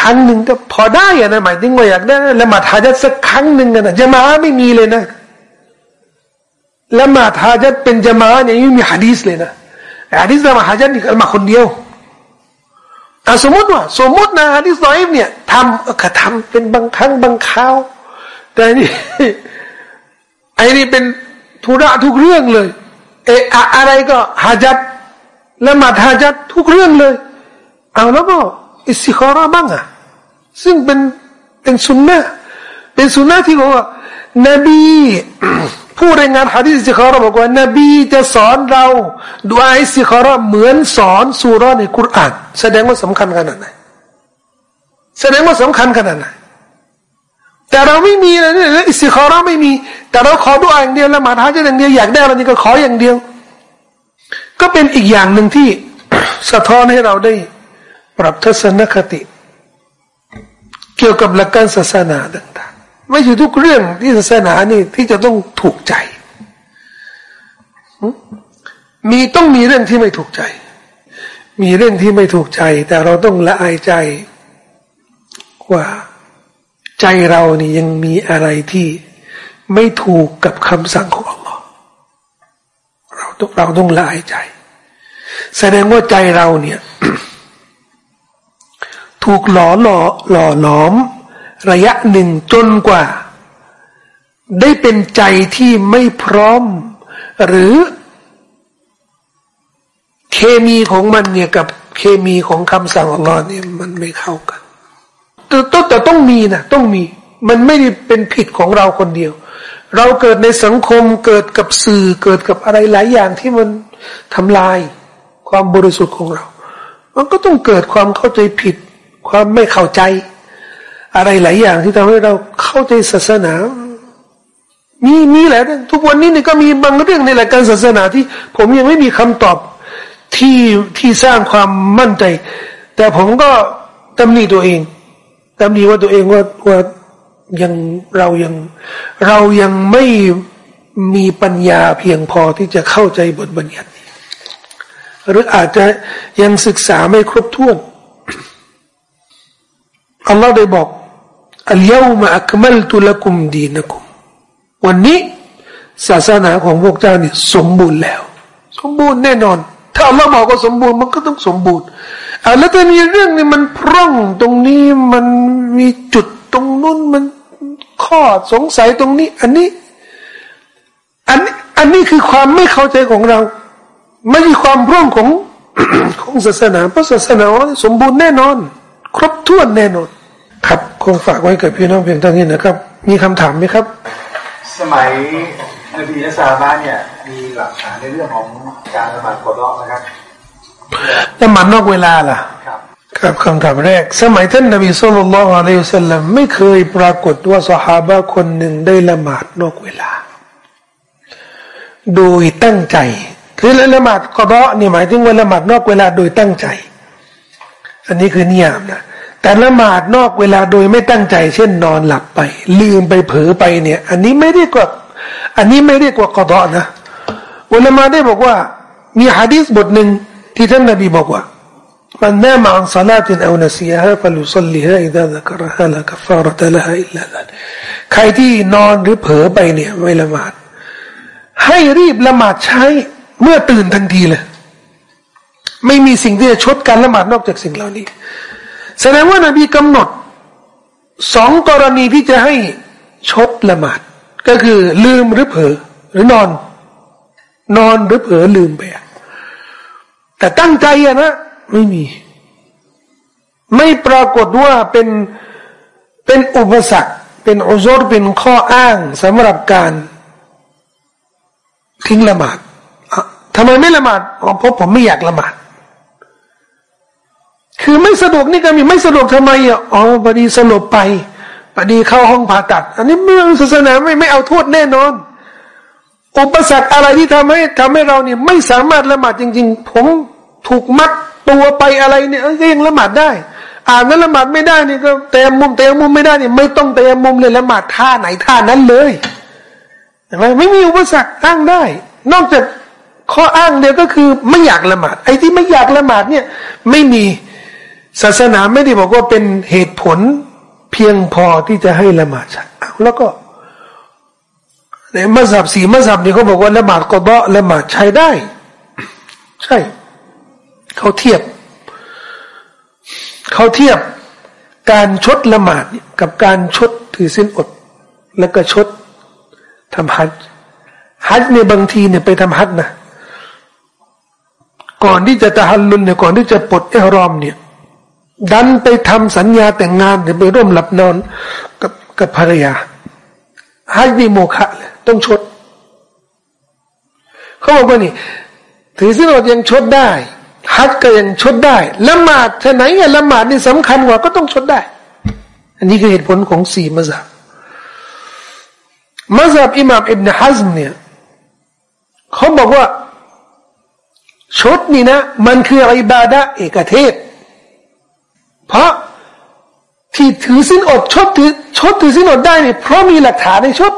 ครั้งหนึ่งก็พอได้อะนะหมายถึงว่าอยากได้ละหมาดฮะจัดสักครั้งหนึ่งนะจะมาไม่มีเลยนะละหมาดฮะจัดเป็นจะมาเนี่ยไม่มีฮะดีสเลยนะฮะดีสละหมาดฮะจัดนี่ละหมาดคนเดียวอาสมมติว่าสมมตินะฮะดีสซอยเนี่ยทำก็ทำเป็นบางครั้งบางคราว แต่นี่ไอ้นี่เป็นธุระทุกเรื่องเลย เอออะไรก็ฮะจัดละหมาดฮาจัดทุกเรื่องเลย เอาแล้วก็ อิสิคอราบ้างอะซึ่งเป็นเป็นสุนนะเป็นสุนนะที่บอกว่านบีผู้รายงานฮะดีษอิสิคอราบอกว่านบีจะสอนเราดูอาอิสิคอราเหมือนสอนสุรในคุรานแสดงว่าสำคัญขนาดไหนแสดงว่าสำคัญขนาดไหนแต่เราไม่มีนะเนี่ยอิสิคอราไม่มี แต่เราขอดูอาอย่างเดียวละหมาดฮะจะอย่างเดียวอยากได้อะไรนี่ก็ขออย่างเดียว ก็เป็นอีกอย่างหนึ่งที่สะท้อนให้เราได้ ปรับทัศนคติ เกี่ยวกับหลักการศาสนาต่างๆ ไม่ใช่ทุกเรื่องที่ศาสนานี่ที่จะต้องถูกใจ มีต้องมีเรื่องที่ไม่ถูกใจ มีเรื่องที่ไม่ถูกใจ แต่เราต้องละอายใจว่าใจเรานี่ยังมีอะไรที่ไม่ถูกกับคำสั่งของอัลลอฮ์เราต้องเราต้องละอายใจ แสดงว่าใจเราเนี่ย ถูกหล่อหล่อหล่อหลอม ระยะหนึ่งจนกว่า ได้เป็นใจที่ไม่พร้อม หรือ เคมีของมันเนี่ยกับเคมีของคำสั่งอัลลอฮ์เนี่ยมันไม่เข้ากันแต่แต่ต้องมีนะต้องมี มันไม่ได้เป็นผิดของเราคนเดียว เราเกิดในสังคมเกิดกับสื่อเกิดกับอะไรหลายอย่างที่มันทำลายความบริสุทธิ์ของเรา มันก็ต้องเกิดความเข้าใจผิด ความไม่เข้าใจ อะไรหลายอย่างที่ทำให้เราเข้าใจศาสนา มีมีแหละทุกวันนี้นี่ก็มีบางเรื่องในหลักการศาสนาที่ ผมยังไม่มีคำตอบที่ที่สร้างความมั่นใจ แต่ผมก็ตำหนิตัวเองตำหนิว่าตัวเองว่าว่ายังเรายังเรายังไม่มีปัญญาเพียงพอที่จะเข้าใจบทบัญญัติหรืออาจจะยังศึกษาไม่ครบถ้วน อัลลอฮ์ได้บอกอัลยามาอักมัลตุลกุมดีนะกุมวันนี้ศาสนาของพวกเจ้านี่สมบูรณ์แล้ว สมบูรณ์แน่นอน ถ้าอัลลอฮ์บอกว่าสมบูรณ์มันก็ต้องสมบูรณ์อ่าแล้วถ้ามีเรื่องนี้มันพร่องตรงนี้มันมีจุดตรงนู้นมันข้อสงสัยตรงนี้ อันนี้ อันนี้อันนี้คือความไม่เข้าใจของเรา ไม่ใช่ความพร่องของของศาสนาเพราะศาสนาสมบูรณ์แน่นอน ครบถ้วนแน่นอน ครับคงฝากไว้กับพี่น้องเพียงเท่านี้นะครับ มีคำถามไหมครับ สมัยนบีและซาบาเนี่ยมีหลักฐานในเรื่องของการละหมาดกอดอนะครับละหมาดนอกเวลาล่ะครับคำถามแรก สมัยท่านนบีสุลต่านละอะลัยฮุสลลัมไม่เคยปรากฏว่าสหาบะคนหนึ่งได้ละหมาดนอกเวลา โดยตั้งใจคือละหมาดกอดะนี่หมายถึงว่าละหมาดนอกเวลาโดยตั้งใจ อันนี้คือนิยามนะ แต่ละหมาดนอกเวลาโดยไม่ตั้งใจ เช่นนอนหลับไป ลืมไปเผลอไปเนี่ย อันนี้ไม่ได้กว่า อันนี้ไม่ได้กว่ากอดอนะอุลามาได้บอกว่า มีฮะดีษบทหนึ่งที่ท่านนบีบอกว่ามันน่ามาอันสลาตินเอานสียฮะฟัลุสลีฮะอิดะละกระฮะละกะฟารตะละฮะอิลลัลใครที่นอนหรือเผลอไปเนี่ยไม่ละหมาด ให้รีบละหมาดใช้เมื่อตื่นทันทีเลย ไม่มีสิ่งที่จะชดการละหมาดนอกจากสิ่งเหล่านี้ แสดงว่านบีกำหนดสองกรณีที่จะให้ชดละหมาด ก็คือลืมหรือเผลอหรือนอน นอนหรือเผลอลืมไปแต่ตั้งใจอะนะไม่มี ไม่ปรากฏว่าเป็นเป็นอุปสรรค เป็นอุจรเป็นข้ออ้างสำหรับการทิ้งละหมาดทำไมไม่ละหมาดเพราะผมไม่อยากละหมาด คือไม่สะดวกนี่ก็มีไม่สะดวกทำไมอะอ๋อพอดีสลบไปพอดีเข้าห้องผ่าตัด อันนี้เมืองศาสนาไม่ไม่เอาโทษแน่นอน อุปสรรคอะไรที่ทำให้ทำให้เราเนี่ยไม่สามารถละหมาดจริง ๆ ผมถูกมัดตัวไปอะไรเนี่ยก็ยังละหมาดได้ อ่านนั้นละหมาดไม่ได้นี่ก็เตะมุมเตะมุมไม่ได้เนี่ยไม่ต้องเตะมุมเลยละหมาดท่าไหนท่านั้นเลยเห็นไหมไม่มีอุปสรรคอ้างได้ นอกจากข้ออ้างเดียวก็คือไม่อยากละหมาดไอ้ที่ไม่อยากละหมาดเนี่ย ไม่มี ศาสนาไม่ได้บอกว่าเป็นเหตุผลเพียงพอที่จะให้ละหมาดแล้วก็ในมัสยิดสีมัสยิดนี่เขาบอกว่าละหมาดกอดละหมาดใช้ได้ ใช่ เขาเทียบ เขาเทียบการชดละหมาดกับการชดถือสิ้นอด แล้วก็ชดทำฮัจฮัจเนี่ยบางทีเนี่ยไปทำฮัจนะก่อนที่จะตะฮัลลุนเนี่ยก่อนที่จะปลดเอรอมเนี่ย ดันไปทำสัญญาแต่งงานหรือไปร่วมหลับนอนกับกับภรรยาฮัจนี่โมฆะเลยต้องชด เขาบอกว่านี่ ถือสินอดยังชดได้ฮัจก็ยังชดได้ละหมาดท่ไหนอะละหมาดนี่สำคัญกว่าก็ต้องชดได้ อันนี้คือเหตุผลของสี่มัสยิดมัสยิดอิหม่ามอิบนาฮัซมเนี่ยเขาบอกว่าชดนี่นะ มันคืออิบาดะเอกเทศ เพราะที่ถือสินอดชดถือชดถือสินอดได้เนี่ยเพราะมีหลักฐานในชด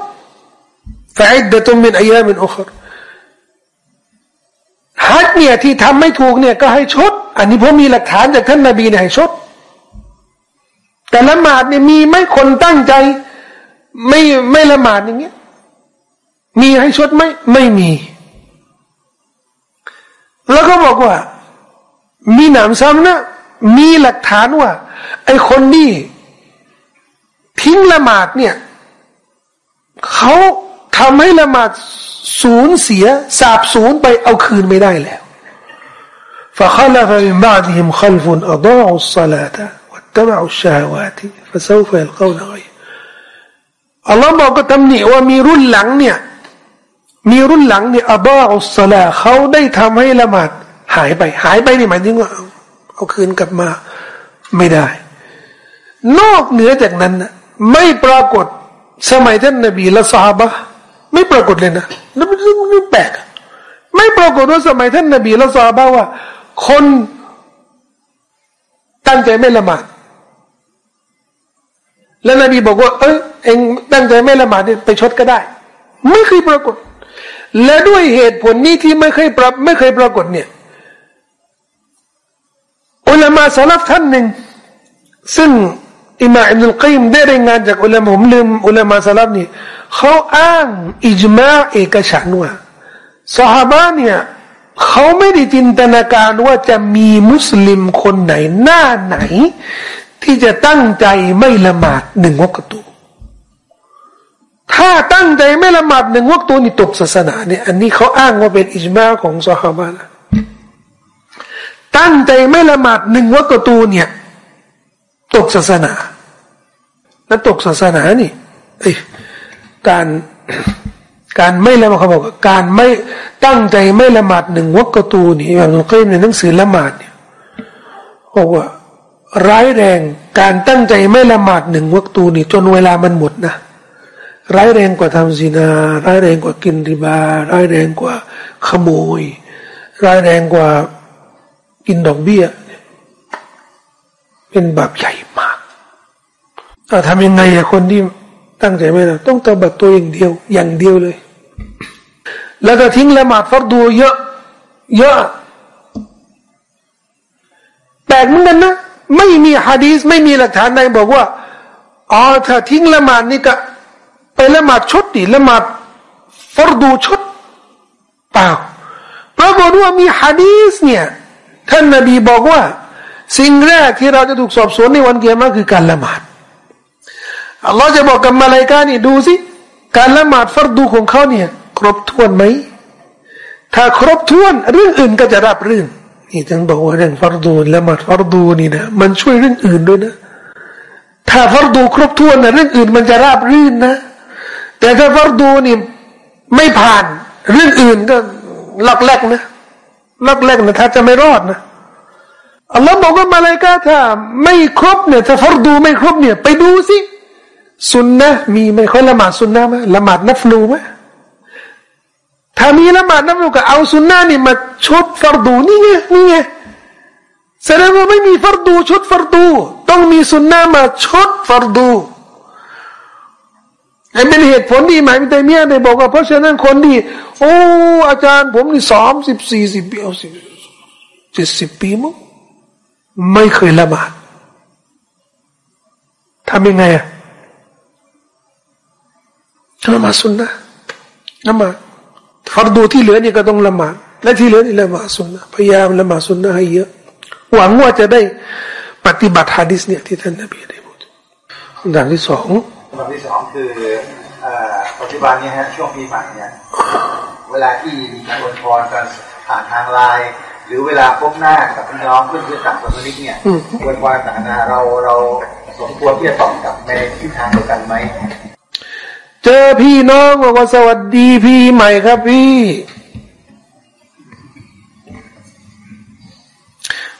ฟาอิดดะตุมมินอายามินอุครฮัจเนี่ยที่ทำไม่ถูกเนี่ยก็ให้ชด อันนี้เพราะมีหลักฐานจากท่านนาบีเนี่ยให้ชด แต่ละหมาดเนี่ยมีไม่คนตั้งใจ ไม่ไม่ละหมาดอย่างเงี้ย มีให้ชดไหมไม่มี แล้วก็บอกว่า มีหนามซ้ำนะ มีหลักฐานว่า ไอ้คนที่ทิ้งละหมาดเนี่ยเขาทำให้ละหมาดสูญเสียสาบสูญไปเอาคืนไม่ได้แล้ว فخلف من بعدهم خلف أضاعوا الصلاة واتبعوا الشهوات فسوف يلقون غير อัลลอฮ์บอกก็ตำหนิว่ามีรุ่นหลังเนี่ยมีรุ่นหลังเนี่ยอับาอุสลาเขาได้ทำให้ละหมาดหายไป หายไปนี่หมายถึงว่า เอาคืนกลับมาไม่ได้ นอกเหนือจากนั้นนะไม่ปรากฏสมัยท่านนบีละซาบะไม่ปรากฏเลยนะนั่นมันเรื่องแปลกไม่ปรากฏว่าสมัยท่านนบีละซาบะว่า คนตั้งใจไม่ละหมาดแล้วนบีบอกว่า เอ้ยเองตั้งใจไม่ละหมาดไปชดก็ได้ ไม่เคยปรากฏ และด้วยเหตุผลนี้ที่ไม่เคยปรับ ไม่เคยปรากฏเนี่ย อุลามาสลับท่านหนึ่ง ซึ่งอิมาอินุลกิมได้รายงานจากอุลามะผมลืมอุลามะสลับนี่เขาอ้างอิจมาเอกฉันว่าสหบาเนี่ยเขาไม่ได้จินตนาการว่าจะมีมุสลิมคนไหนหน้าไหน ที่จะตั้งใจไม่ละหมาดหนึ่งวักตุถ้าตั้งใจไม่ละหมาดหนึ่งวักตุนี่ตกศาสนาเนี่ยอันนี้เขาอ้างว่าเป็นอิจมาของสหบานะ ตั้งใจไม่ละหมาดหนึ่งวักตุเนี่ย ตกศาสนา แล้วตกศาสนานี่การการไม่ละหมาดเขาบอกการไม่ตั้งใจไม่ละหมาดหนึ่งวักตูนี่แบบนุกีมในหนังสือละหมาดเนี่ยบอกว่าร้ายแรงการตั้งใจไม่ละหมาดหนึ่งวักตูนี่จนเวลามันหมดนะร้ายแรงกว่าทำซีนาร้ายแรงกว่ากินริบาร้ายแรงกว่าขโมย ร้ายแรงกว่า กินดอกเบี้ยเป็นบาปใหญ่มากเราทำยังไงอะคนที่ตั้งใจไม่ได้ต้องตบัดตัวอย่างเดียว อย่างเดียวเลย แล้วก็ทิ้งละหมาดฟัดดูเยอะ เยอะแปลกเหมือนกันนะไม่มีฮะดีสไม่มีหลักฐานใดบอกว่าอ๋อถ้าทิ้งละหมาดนี่ก็ไปละหมาดชดดิละหมาดฟัดดูชดเปล่าปรากฏว่ามีฮะดีสเนี่ย ท่านนบีบอกว่า สิ่งแรกที่เราจะถูกสอบสวนในวันเกียรติคือการละหมาดอัลลอฮ์จะบอกกับมาลายกานี่ดูสิ การละหมาดฟัรดูของเขาเนี่ย ครบถ้วนไหม ถ้าครบถ้วนเรื่องอื่นก็จะรับรื่นนี่จึงบอกว่าเรื่องฟัรดูละหมาดฟัรดูนี่นะมันช่วยเรื่องอื่นด้วยนะ ถ้าฟัรดูครบถ้วนนะเรื่องอื่นมันจะราบรื่นนะ แต่ถ้าฟัรดูนี่ไม่ผ่านเรื่องอื่นก็ลักแลกนะ ลักแลกนะถ้าจะไม่รอดนะอัลลอฮ์บอกว่ามาเลกาถ้าไม่ครบเนี่ยถ้าฟัรดูไม่ครบเนี่ย ไปดูสิสุนนะมีไม่ค่อยละหมาดสุนนะไหมละหมาดนัฟลูไหมถ้ามีละหมาดนัฟลูก็เอาสุนนะนี่มาชดฟัรดูนี่ไงนี่ไงแสดงว่าไม่มีฟัรดูชดฟัรดู ต้องมีสุนนะมาชดฟัรดู ไอ้เป็นเหตุผลที่หมายมิตเมียได้บอกว่าเพราะฉะนั้นคนที่โอ้อาจารย์ผมนี่สามสิบสี่สิบปีเอาสิเจ็ดสิบปีมั้งไม่เคยละหมาดทำยังไงอะละหมาดสุนนะละหมาดฟัรดูที่เหลือนี่ก็ต้องละหมาดและที่เหลือนี่ละหมาดสุนนะพยายามละหมาดสุนนะให้เยอะหวังว่าจะได้ปฏิบัติฮะดิษเนี่ยที่ท่านนบีได้พูดด่านที่สอง ด่านที่สองคือปัจจุบันนี้ฮะช่วงปีใหม่เนี่ย เวลาที่มีการอวยพรกันผ่านทางไลน์หรือเวลาพบหน้ากับพี่น้องเพื่อนเพื่อนต่างศาสนิกเนี่ยควรวางสถานะเราเราสมควรที่จะตอบกลับในทิศทางเดียวกันไหมเจอพี่น้องบอกว่าสวัสดีพี่ใหม่ครับพี่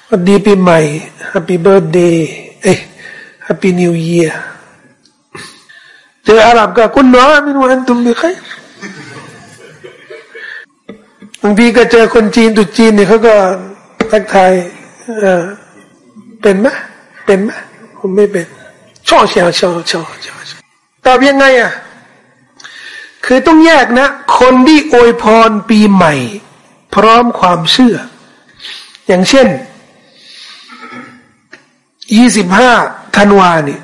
สวัสดีปีใหม่ Happy Birthday เอ้ Happy New Year เจออาหรับก็คุณน้อมินวันตุมบิใครบางทีก็เจอคนจีนตุจีนเนี่ยเขาก็ทักทายเออเป็นไหมเป็นไหมผมไม่เป็นชอบเชียวชอบชอบชอบตอบยังไงอะคือต้องแยกนะ คนที่อวยพรปีใหม่ พร้อมความเชื่อ อย่างเช่นยี่สิบห้าธันวาเนี่ย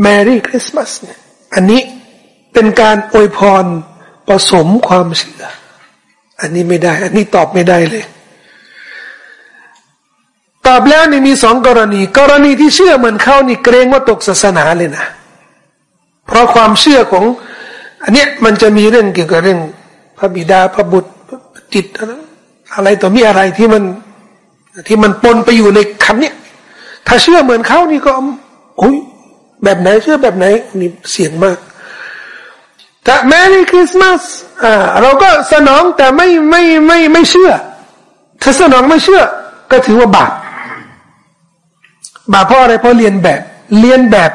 แมรี่คริสต์มาสเนี่ย อันนี้เป็นการอวยพรผสมความเชื่อ อันนี้ไม่ได้ อันนี้ตอบไม่ได้เลย ตอบแล้วนี่มีสองกรณี กรณีที่เชื่อเหมือนเขานี่เกรงว่าตกศาสนาเลยนะ เพราะความเชื่อของ อันเนี้ยมันจะมีเรื่องเกี่ยวกับเรื่อง พระบิดาพระบุตรจิตอะไรต่อมีอะไรที่มันที่มันปนไปอยู่ในคำเนี้ยถ้าเชื่อเหมือนเขานี่ก็โอ้ย แบบไหนเชื่อแบบไหนนี่เสียงมากแต่แม้ในคริสต์มาสอ่าเราก็สนองแต่ไม่ไม่ไม่ไม่เชื่อ ถ้าสนองไม่เชื่อ ก็ถือว่าบาปบาปเพราะอะไรเพราะเรียนแบบเรียนแบบ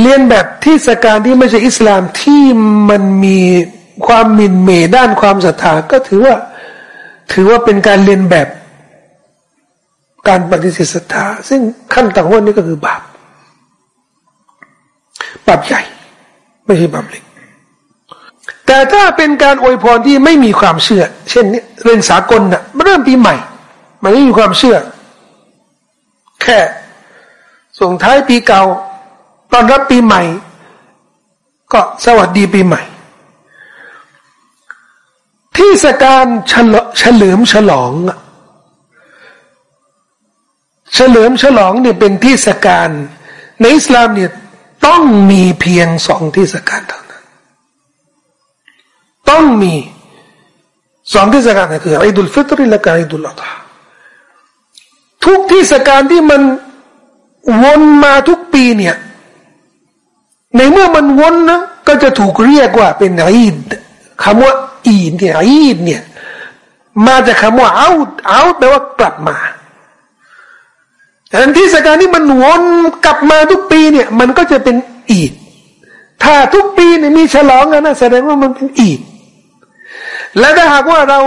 เรียนแบบที่สการที่ไม่ใช่อิสลามที่มันมีความมินเมด้านความศรัทธาก็ถือว่า ถือว่าเป็นการเรียนแบบ การปฏิเสธศรัทธาซึ่งขั้นต่างวันนี้ก็คือบาป บาปใหญ่ ไม่ใช่บาปเล็ก แต่ถ้าเป็นการอวยพรที่ไม่มีความเชื่อ เช่นนี้เรื่องสากลนะ่ะเริ่มปีใหม่ มันไม่มีความเชื่อ แค่ส่งท้ายปีเก่า ตอนรับปีใหม่ ก็สวัสดีปีใหม่ ที่สการเฉลิมฉลองเฉลิมฉลองเนี่ยเป็นที่สการในอิสลามเนี่ย ต้องมีเพียงสองที่สการเท่านั้น ต้องมีสองที่สการคืออิดุลฟิตริและการอิดุลอัตฮาทุกที่สการที่มันวนมาทุกปีเนี่ย ในเมื่อมันวนนะก็จะถูกเรียกว่าเป็นอีดคำว่าอีดเนี่ยอีดเนี่ย มาจากคำว่าเอาเอาแปลว่ากลับมา ดังนั้นที่สการที่มันวนกลับมาทุกปีเนี่ย มันก็จะเป็นอีด ถ้าทุกปีเนี่ยมีฉลองกันนะแสดงว่ามันเป็นอีด และถ้าหากว่าเรา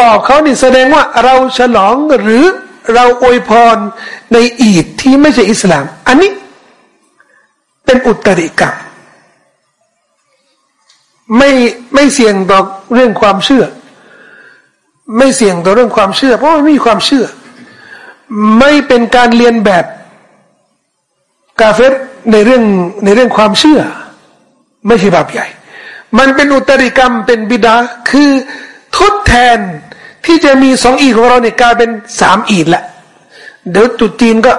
ตอบเขานี่แสดงว่าเราฉลองหรือเราอวยพรในอีดที่ไม่ใช่อิสลาม อันนี้เป็นอุตริกรรมไม่ไม่เสี่ยงต่อเรื่องความเชื่อ ไม่เสี่ยงต่อเรื่องความเชื่อ เพราะมันมีความเชื่อ ไม่เป็นการเรียนแบบกาเฟรในเรื่องในเรื่องความเชื่อ ไม่ใช่บาปใหญ่ มันเป็นอุตริกรรมเป็นบิดาคือทดแทนที่จะมีสองอีของเราเนี่ยกลายเป็นสามอีละเดี๋ยวจุดจีนก็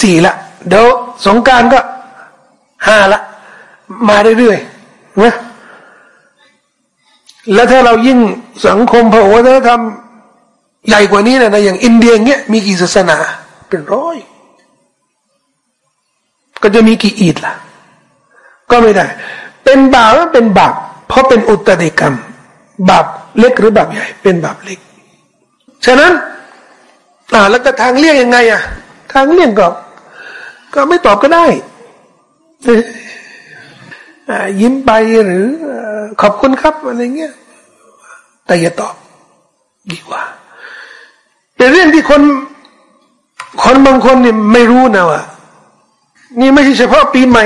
สี่ละเดี๋ยวสงการก็ห้าละ มาเรื่อยๆนะแล้วถ้าเรายิ่งสังคมพระโอษฐธรรม ใหญ่กว่านี้นะนะอย่างอินเดียเงี้ยมีกี่ศาสนา เป็นร้อย ก็จะมีกี่อีดล่ะ ก็ไม่ได้ เป็นบาปเป็นบาปเพราะเป็นอุตติกรรม บาปเล็กหรือบาปใหญ่ เป็นบาปเล็ก ฉะนั้นอ่าแล้วก็ทางเลี่ยงยังไงอะ ทางเลี่ยงก็ ก็ไม่ตอบก็ได้ยิ้มไปหรือขอบคุณครับอะไรเงี้ยแต่อย่าตอบดีกว่า เป็นเรื่องที่คนคนบางคนเนี่ยไม่รู้นะว่านี่ไม่ใช่เฉพาะปีใหม่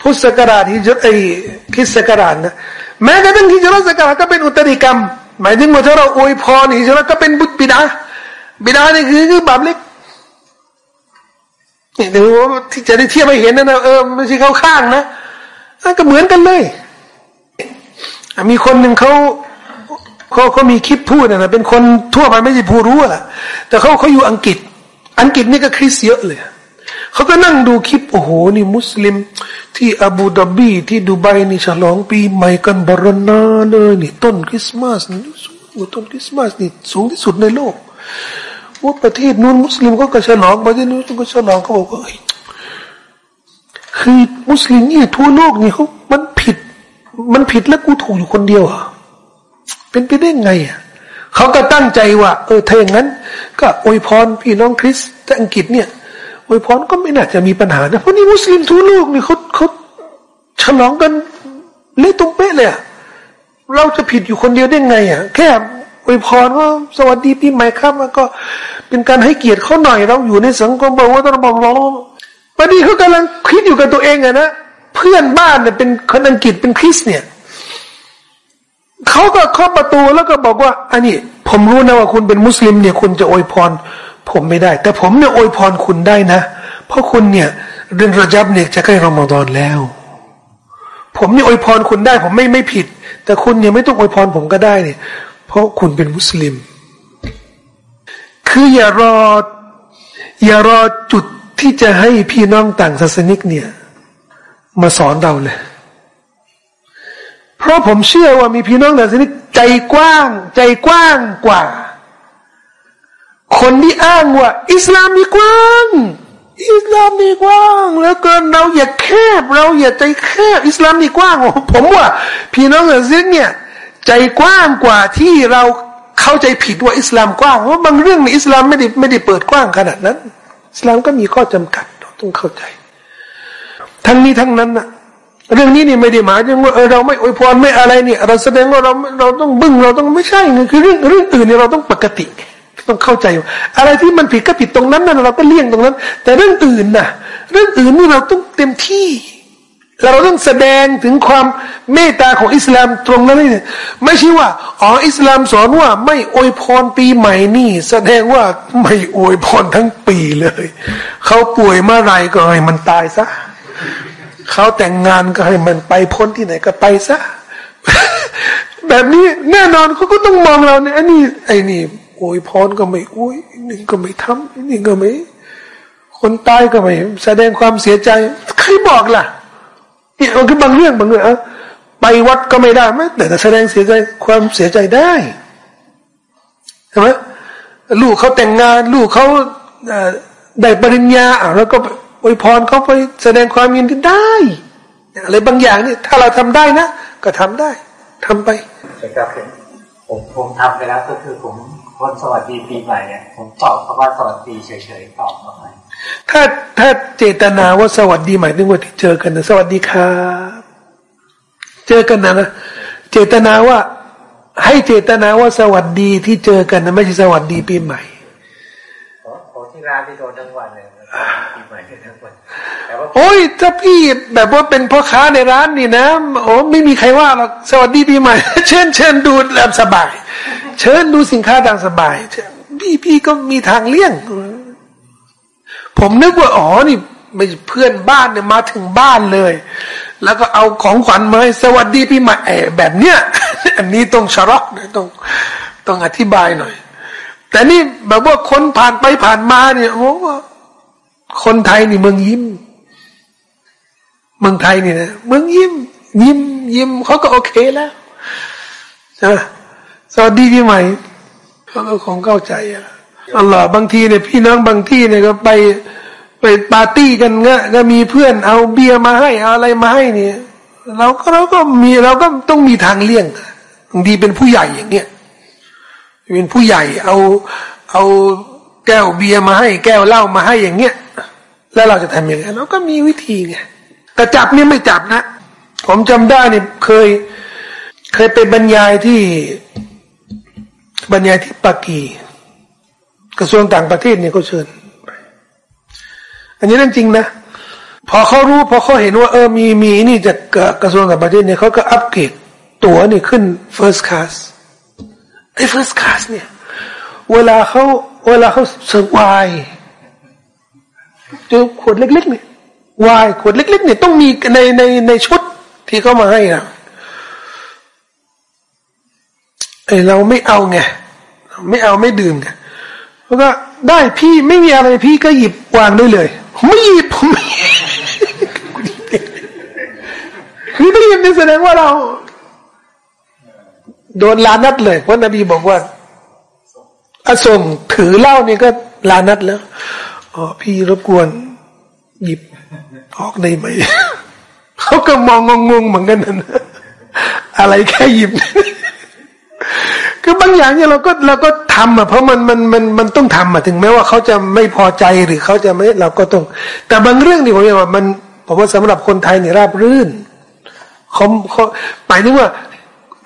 พุทธศักราชที่ไอ้คิดศักราชนะแม้กระทั่งที่จรศักราชก็เป็นอุตริกรรม หมายถึงว่าถ้าเราอวยพรนี่จรก็เป็นบุตรบิดาบิดานี่คือคือบาปเล็กนี่เดี๋ยวที่จะได้เทียบไปเห็นนะนะเออไม่ใช่เข้าข้างนะก็เหมือนกันเลย มีคนหนึ่งเขา เขาเขามีคลิปพูดนะเป็นคนทั่วไปไม่ใช่ผู้รู้แหละแต่เขาเขาอยู่อังกฤษ อังกฤษนี่ก็คริสเยอะเลยเขาก็นั่งดูคลิปโอ้โหนี่มุสลิม ที่อาบูดาบีที่ดูไบนี่ฉลองปีใหม่กันบรณาเลยนี่ต้นคริสต์มาสนี่สวยว่าต้นคริสต์มาสนี่สูงที่สุดในโลกว่าประเทศนู้นมุสลิมก็กระฉลองประเทศนู้นก็ฉลองเขาบอกว่าคือมุสลิมเนี่ยทั่วโลกนี่เขามันผิด มันผิดแล้วกูถูกอยู่คนเดียวอะ เป็นไปได้ไงอะเขาก็ตั้งใจว่า เออถ้าอย่างนั้น ก็อวยพรพี่น้องคริสต์อังกฤษเนี่ยอวยพรก็ไม่น่าจะมีปัญหานะเพราะนี่มุสลิมทั่วโลกนี่เขาเขาฉลองกันเละตรงเป๊ะเลยเราจะผิดอยู่คนเดียวได้ไงอะแค่อวยพรว่าสวัสดีปีใหม่ครับแล้วก็เป็นการให้เกียรติเขาหน่อยเราอยู่ในสังคมบอกว่าต้องบอกเราวันนี้เขากำลังคิดอยู่กับตัวเองอะนะเพื่อนบ้านเนี่ยเป็นคนอังกฤษเป็นคริสเนี่ย เขาก็เคาะประตูแล้วก็บอกว่า อันนี้ ผมรู้นะว่าคุณเป็นมุสลิมเนี่ย คุณจะอวยพร ผมไม่ได้ แต่ผมเนี่ยอวยพรคุณได้นะ เพราะคุณเนี่ยเดือนระจับเนี่ยจะใกล้รอมฎอนแล้ว ผมเนี่ยอวยพรคุณได้ ผมไม่ไม่ผิด แต่คุณเนี่ยไม่ต้องอวยพรผมก็ได้เนี่ย เพราะคุณเป็นมุสลิม คืออย่ารอ อย่ารอจุดที่จะให้พี่น้องต่างศาสนิกเนี่ย มาสอนเราเลย เพราะผมเชื่อว่ามีพี่น้องต่างศาสนิกใจกว้าง ใจกว้างกว่า คนที่อ้างว่า อิสลามมีกว้าง อิสลามมีกว้างแล้วก็เราอย่าแคบ เราอย่าใจแคบ อิสลามมีกว้างผมว่า พี่น้องต่างศาสนิกเนี่ย ใจกว้างกว่าที่เราเข้าใจผิดว่าอิสลามกว้างเพราะบางเรื่องในอิสลามไม่ได้ไม่ได้เปิดกว้างขนาดนั้น อิสลามก็มีข้อจำกัดต้องเข้าใจ ทั้งนี้ทั้งนั้นนะ เรื่องนี้นี่ไม่ได้หมายถึงว่าเออเราไม่อวยพรไม่อะไรเนี่ยเราแสดงว่าเราเราต้องบึ้งเราต้องไม่ใช่ไงคือเรื่องเรื่องอื่นเนี่ยเราต้องปกติ ต้องเข้าใจ อะไรที่มันผิดก็ผิดตรงนั้นนั่นเราก็เลี่ยงตรงนั้น แต่เรื่องอื่นน่ะ เรื่องอื่นนี่เราต้องเต็มที่เราต้องแสดงถึงความเมตตาของอิสลามตรงนั้นนี่ไม่ใช่ว่าอ๋ออิสลามสอนว่า ไม่อวยพรปีใหม่นี่ แสดงว่าไม่อวยพรทั้งปีเลยเขาป่วยเมื่อไรก็ให้มันตายซะ เขาแต่งงานก็ให้มันไปพ้นที่ไหนก็ไปซะแบบนี้แน่นอนเขาก็ต้องมองเราเนี่ยไอันนี้ไอ้นี่โอยพรก็ไม่โอยนี่ก็ไม่ทำนี่ก็ไม่ คนตายก็ไม่แสดงความเสียใจ ใครบอกล่ะนี่มันคือบางเรื่องบางเรื่องไปวัดก็ไม่ได้ไหมแต่แสดงเสียใจความเสียใจได้ใช่ไหมลูกเขาแต่งงาน ลูกเขาได้ปริญญาแล้วก็ อวยพรเขาไปแสดงความยินดีได้อะไรบางอย่างนี่ถ้าเราทำได้นะก็ทำได้ทำไปใช่ครับผมผมทำไปแล้วก็คือผมคนสวัสดีปีใหม่เนี่ยผมตอบเขาว่าสวัสดีเฉยๆตอบมาไหมถ้าถ้าเจตนาว่าสวัสดีหมายถึงว่าที่เจอกันนะสวัสดีครับเจอกันนะนะเจตนาว่า ให้เจตนาว่าสวัสดีที่เจอกันนะไม่ใช่สวัสดีปีใหม่โอ้ที่ร้านที่โดนทั้งวันเลยปีใหม่ทั้งวัน โอ้ยถ้าพี่แบบว่าเป็นพ่อค้าในร้านนี่นะ โอ้ไม่มีใครว่าหรอกสวัสดีปีใหม่ เชิญเชิญดูแบบสบาย เชิญดูสินค้าตามสบาย พี่พี่ก็มีทางเลี่ยง ผมนึกว่าอ๋อนี่ไม่เพื่อนบ้านเนี่ยมาถึงบ้านเลย แล้วก็เอาของขวัญมาให้สวัสดีพี่ใหม่แบบเนี้ยอันนี้ต้องชรักต้องต้องอธิบายหน่อย แต่นี่แบบว่าคนผ่านไปผ่านมาเนี่ยโอ้ คนไทยนี่เมืองยิ้ม เมืองไทยนี่นะเมืองยิ้ม ยิ้ม ยิ้มเขาก็โอเคแล้วใช่ไหมสวัสดีพี่ใหม่เขาก็คงเข้าใจอะอัลลอฮ์บางทีเนี่ยพี่น้องบางที่เนี่ยก็ไปไปปาร์ตี้กันเงี้ยก็มีเพื่อนเอาเบียร์มาให้เอาอะไรมาให้เนี่ยเราก็เราก็มีเราก็ต้องมีทางเลี่ยงบางทีเป็นผู้ใหญ่อย่างเงี้ยเป็นผู้ใหญ่เอาเอาแก้วเบียร์มาให้ แก้วเหล้ามาให้อย่างเงี้ย แล้วเราจะทำยังไงเราก็มีวิธีไงแต่จับนี่ไม่จับนะ ผมจำได้เนี่ยเคย เคยไปบรรยายที่ บรรยายที่ปากี กระทรวงต่างประเทศเนี่ยก็เชิญ อันนี้นั่นจริงนะ พอเขารู้พอเขาเห็นว่าเออมีมีนี่จากกระทรวงต่างประเทศเนี่ยเขาก็อัปเกรดตั๋วนี่ขึ้น first class ไอ้ first class เนี่ย เวลาเขาเวลาเขาเสิร์ฟไวน์ เจอขวดเล็กๆเนี่ยวายขวดเล็ก ๆ เนี่ยต้องมีในในในชุดที่เขามาให้เราไอเราไม่เอาไงไม่เอาไม่ดื่มไงแล้วก็ได้พี่ไม่มีอะไรพี่ก็หยิบวางได้เลย ไม่หยิบผมไม่คือถ้าหยิบนี่แสดงว่าเรา โดนลานัดเลยเพราะนบีบอกว่าอาส่งถือเหล้านี่ก็ลานัดแล้ว อ๋อพี่รบกวน หยิบออกได้ไหมเขาก็มองงงๆเหมือนกันนะอะไรแค่หยิบ คือบางอย่างเนี่ยเราก็เราก็ทำอะเพราะมันมันมันมันต้องทำอะถึงแม้ว่าเขาจะไม่พอใจหรือเขาจะไม่เราก็ต้อง แต่บางเรื่องที่ผมว่ามันผมว่าสำหรับคนไทยเนี่ยราบรื่นเขาเขาหมายถึงว่า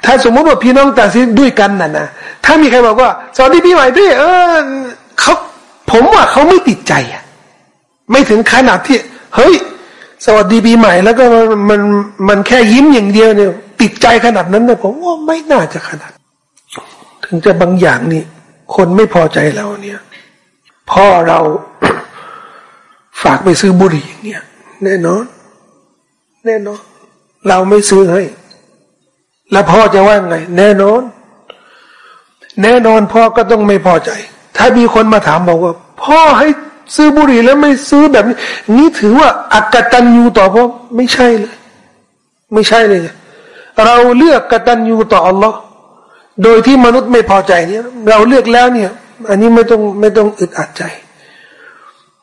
ถ้าสมมติว่าพี่น้องต่างซีด้วยกันน่ะนะถ้ามีใครบอกว่าสวัสดีพี่ใหม่พี่เออเขา ผมว่าเขาไม่ติดใจอะ ไม่ถึงขนาดที่ เฮ้ย สวัสดีปีใหม่ แล้วก็มันมันมันแค่ยิ้มอย่างเดียวเนี่ย ติดใจขนาดนั้นเนี่ยผมว่าไม่น่าจะขนาด ถึงจะบางอย่างนี่คนไม่พอใจเราเนี่ย พ่อเราฝากไปซื้อบุหรี่อย่างเงี้ยแน่นอน แน่นอน เราไม่ซื้อให้ แล้วพ่อจะว่าไง แน่นอน แน่นอนพ่อก็ต้องไม่พอใจ ถ้ามีคนมาถามบอกว่า พ่อให้ซื้อบุหรี่แล้วไม่ซื้อแบบนี้ นี่ถือว่าอักตันยูต่อพ่อไม่ใช่เลย ไม่ใช่เลย เราเลือกกตันยูต่ออัลลอฮ์โดยที่มนุษย์ไม่พอใจเนี่ย เราเลือกแล้วเนี่ย อันนี้ไม่ต้องไม่ต้องอึดอัดใจ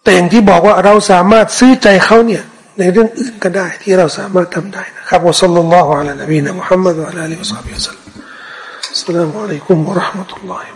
แต่อย่างที่บอกว่าเราสามารถซื้อใจเขาเนี่ย ในเรื่องอื่นก็ได้ ที่เราสามารถทำได้นะครับวะสัลลัลลอฮุอะลัยนบีนะมุฮัมมัดวะลาลิวะซัลลัมอัสสลามุอะลัยกุมวะราะห์มะตุลลอฮิ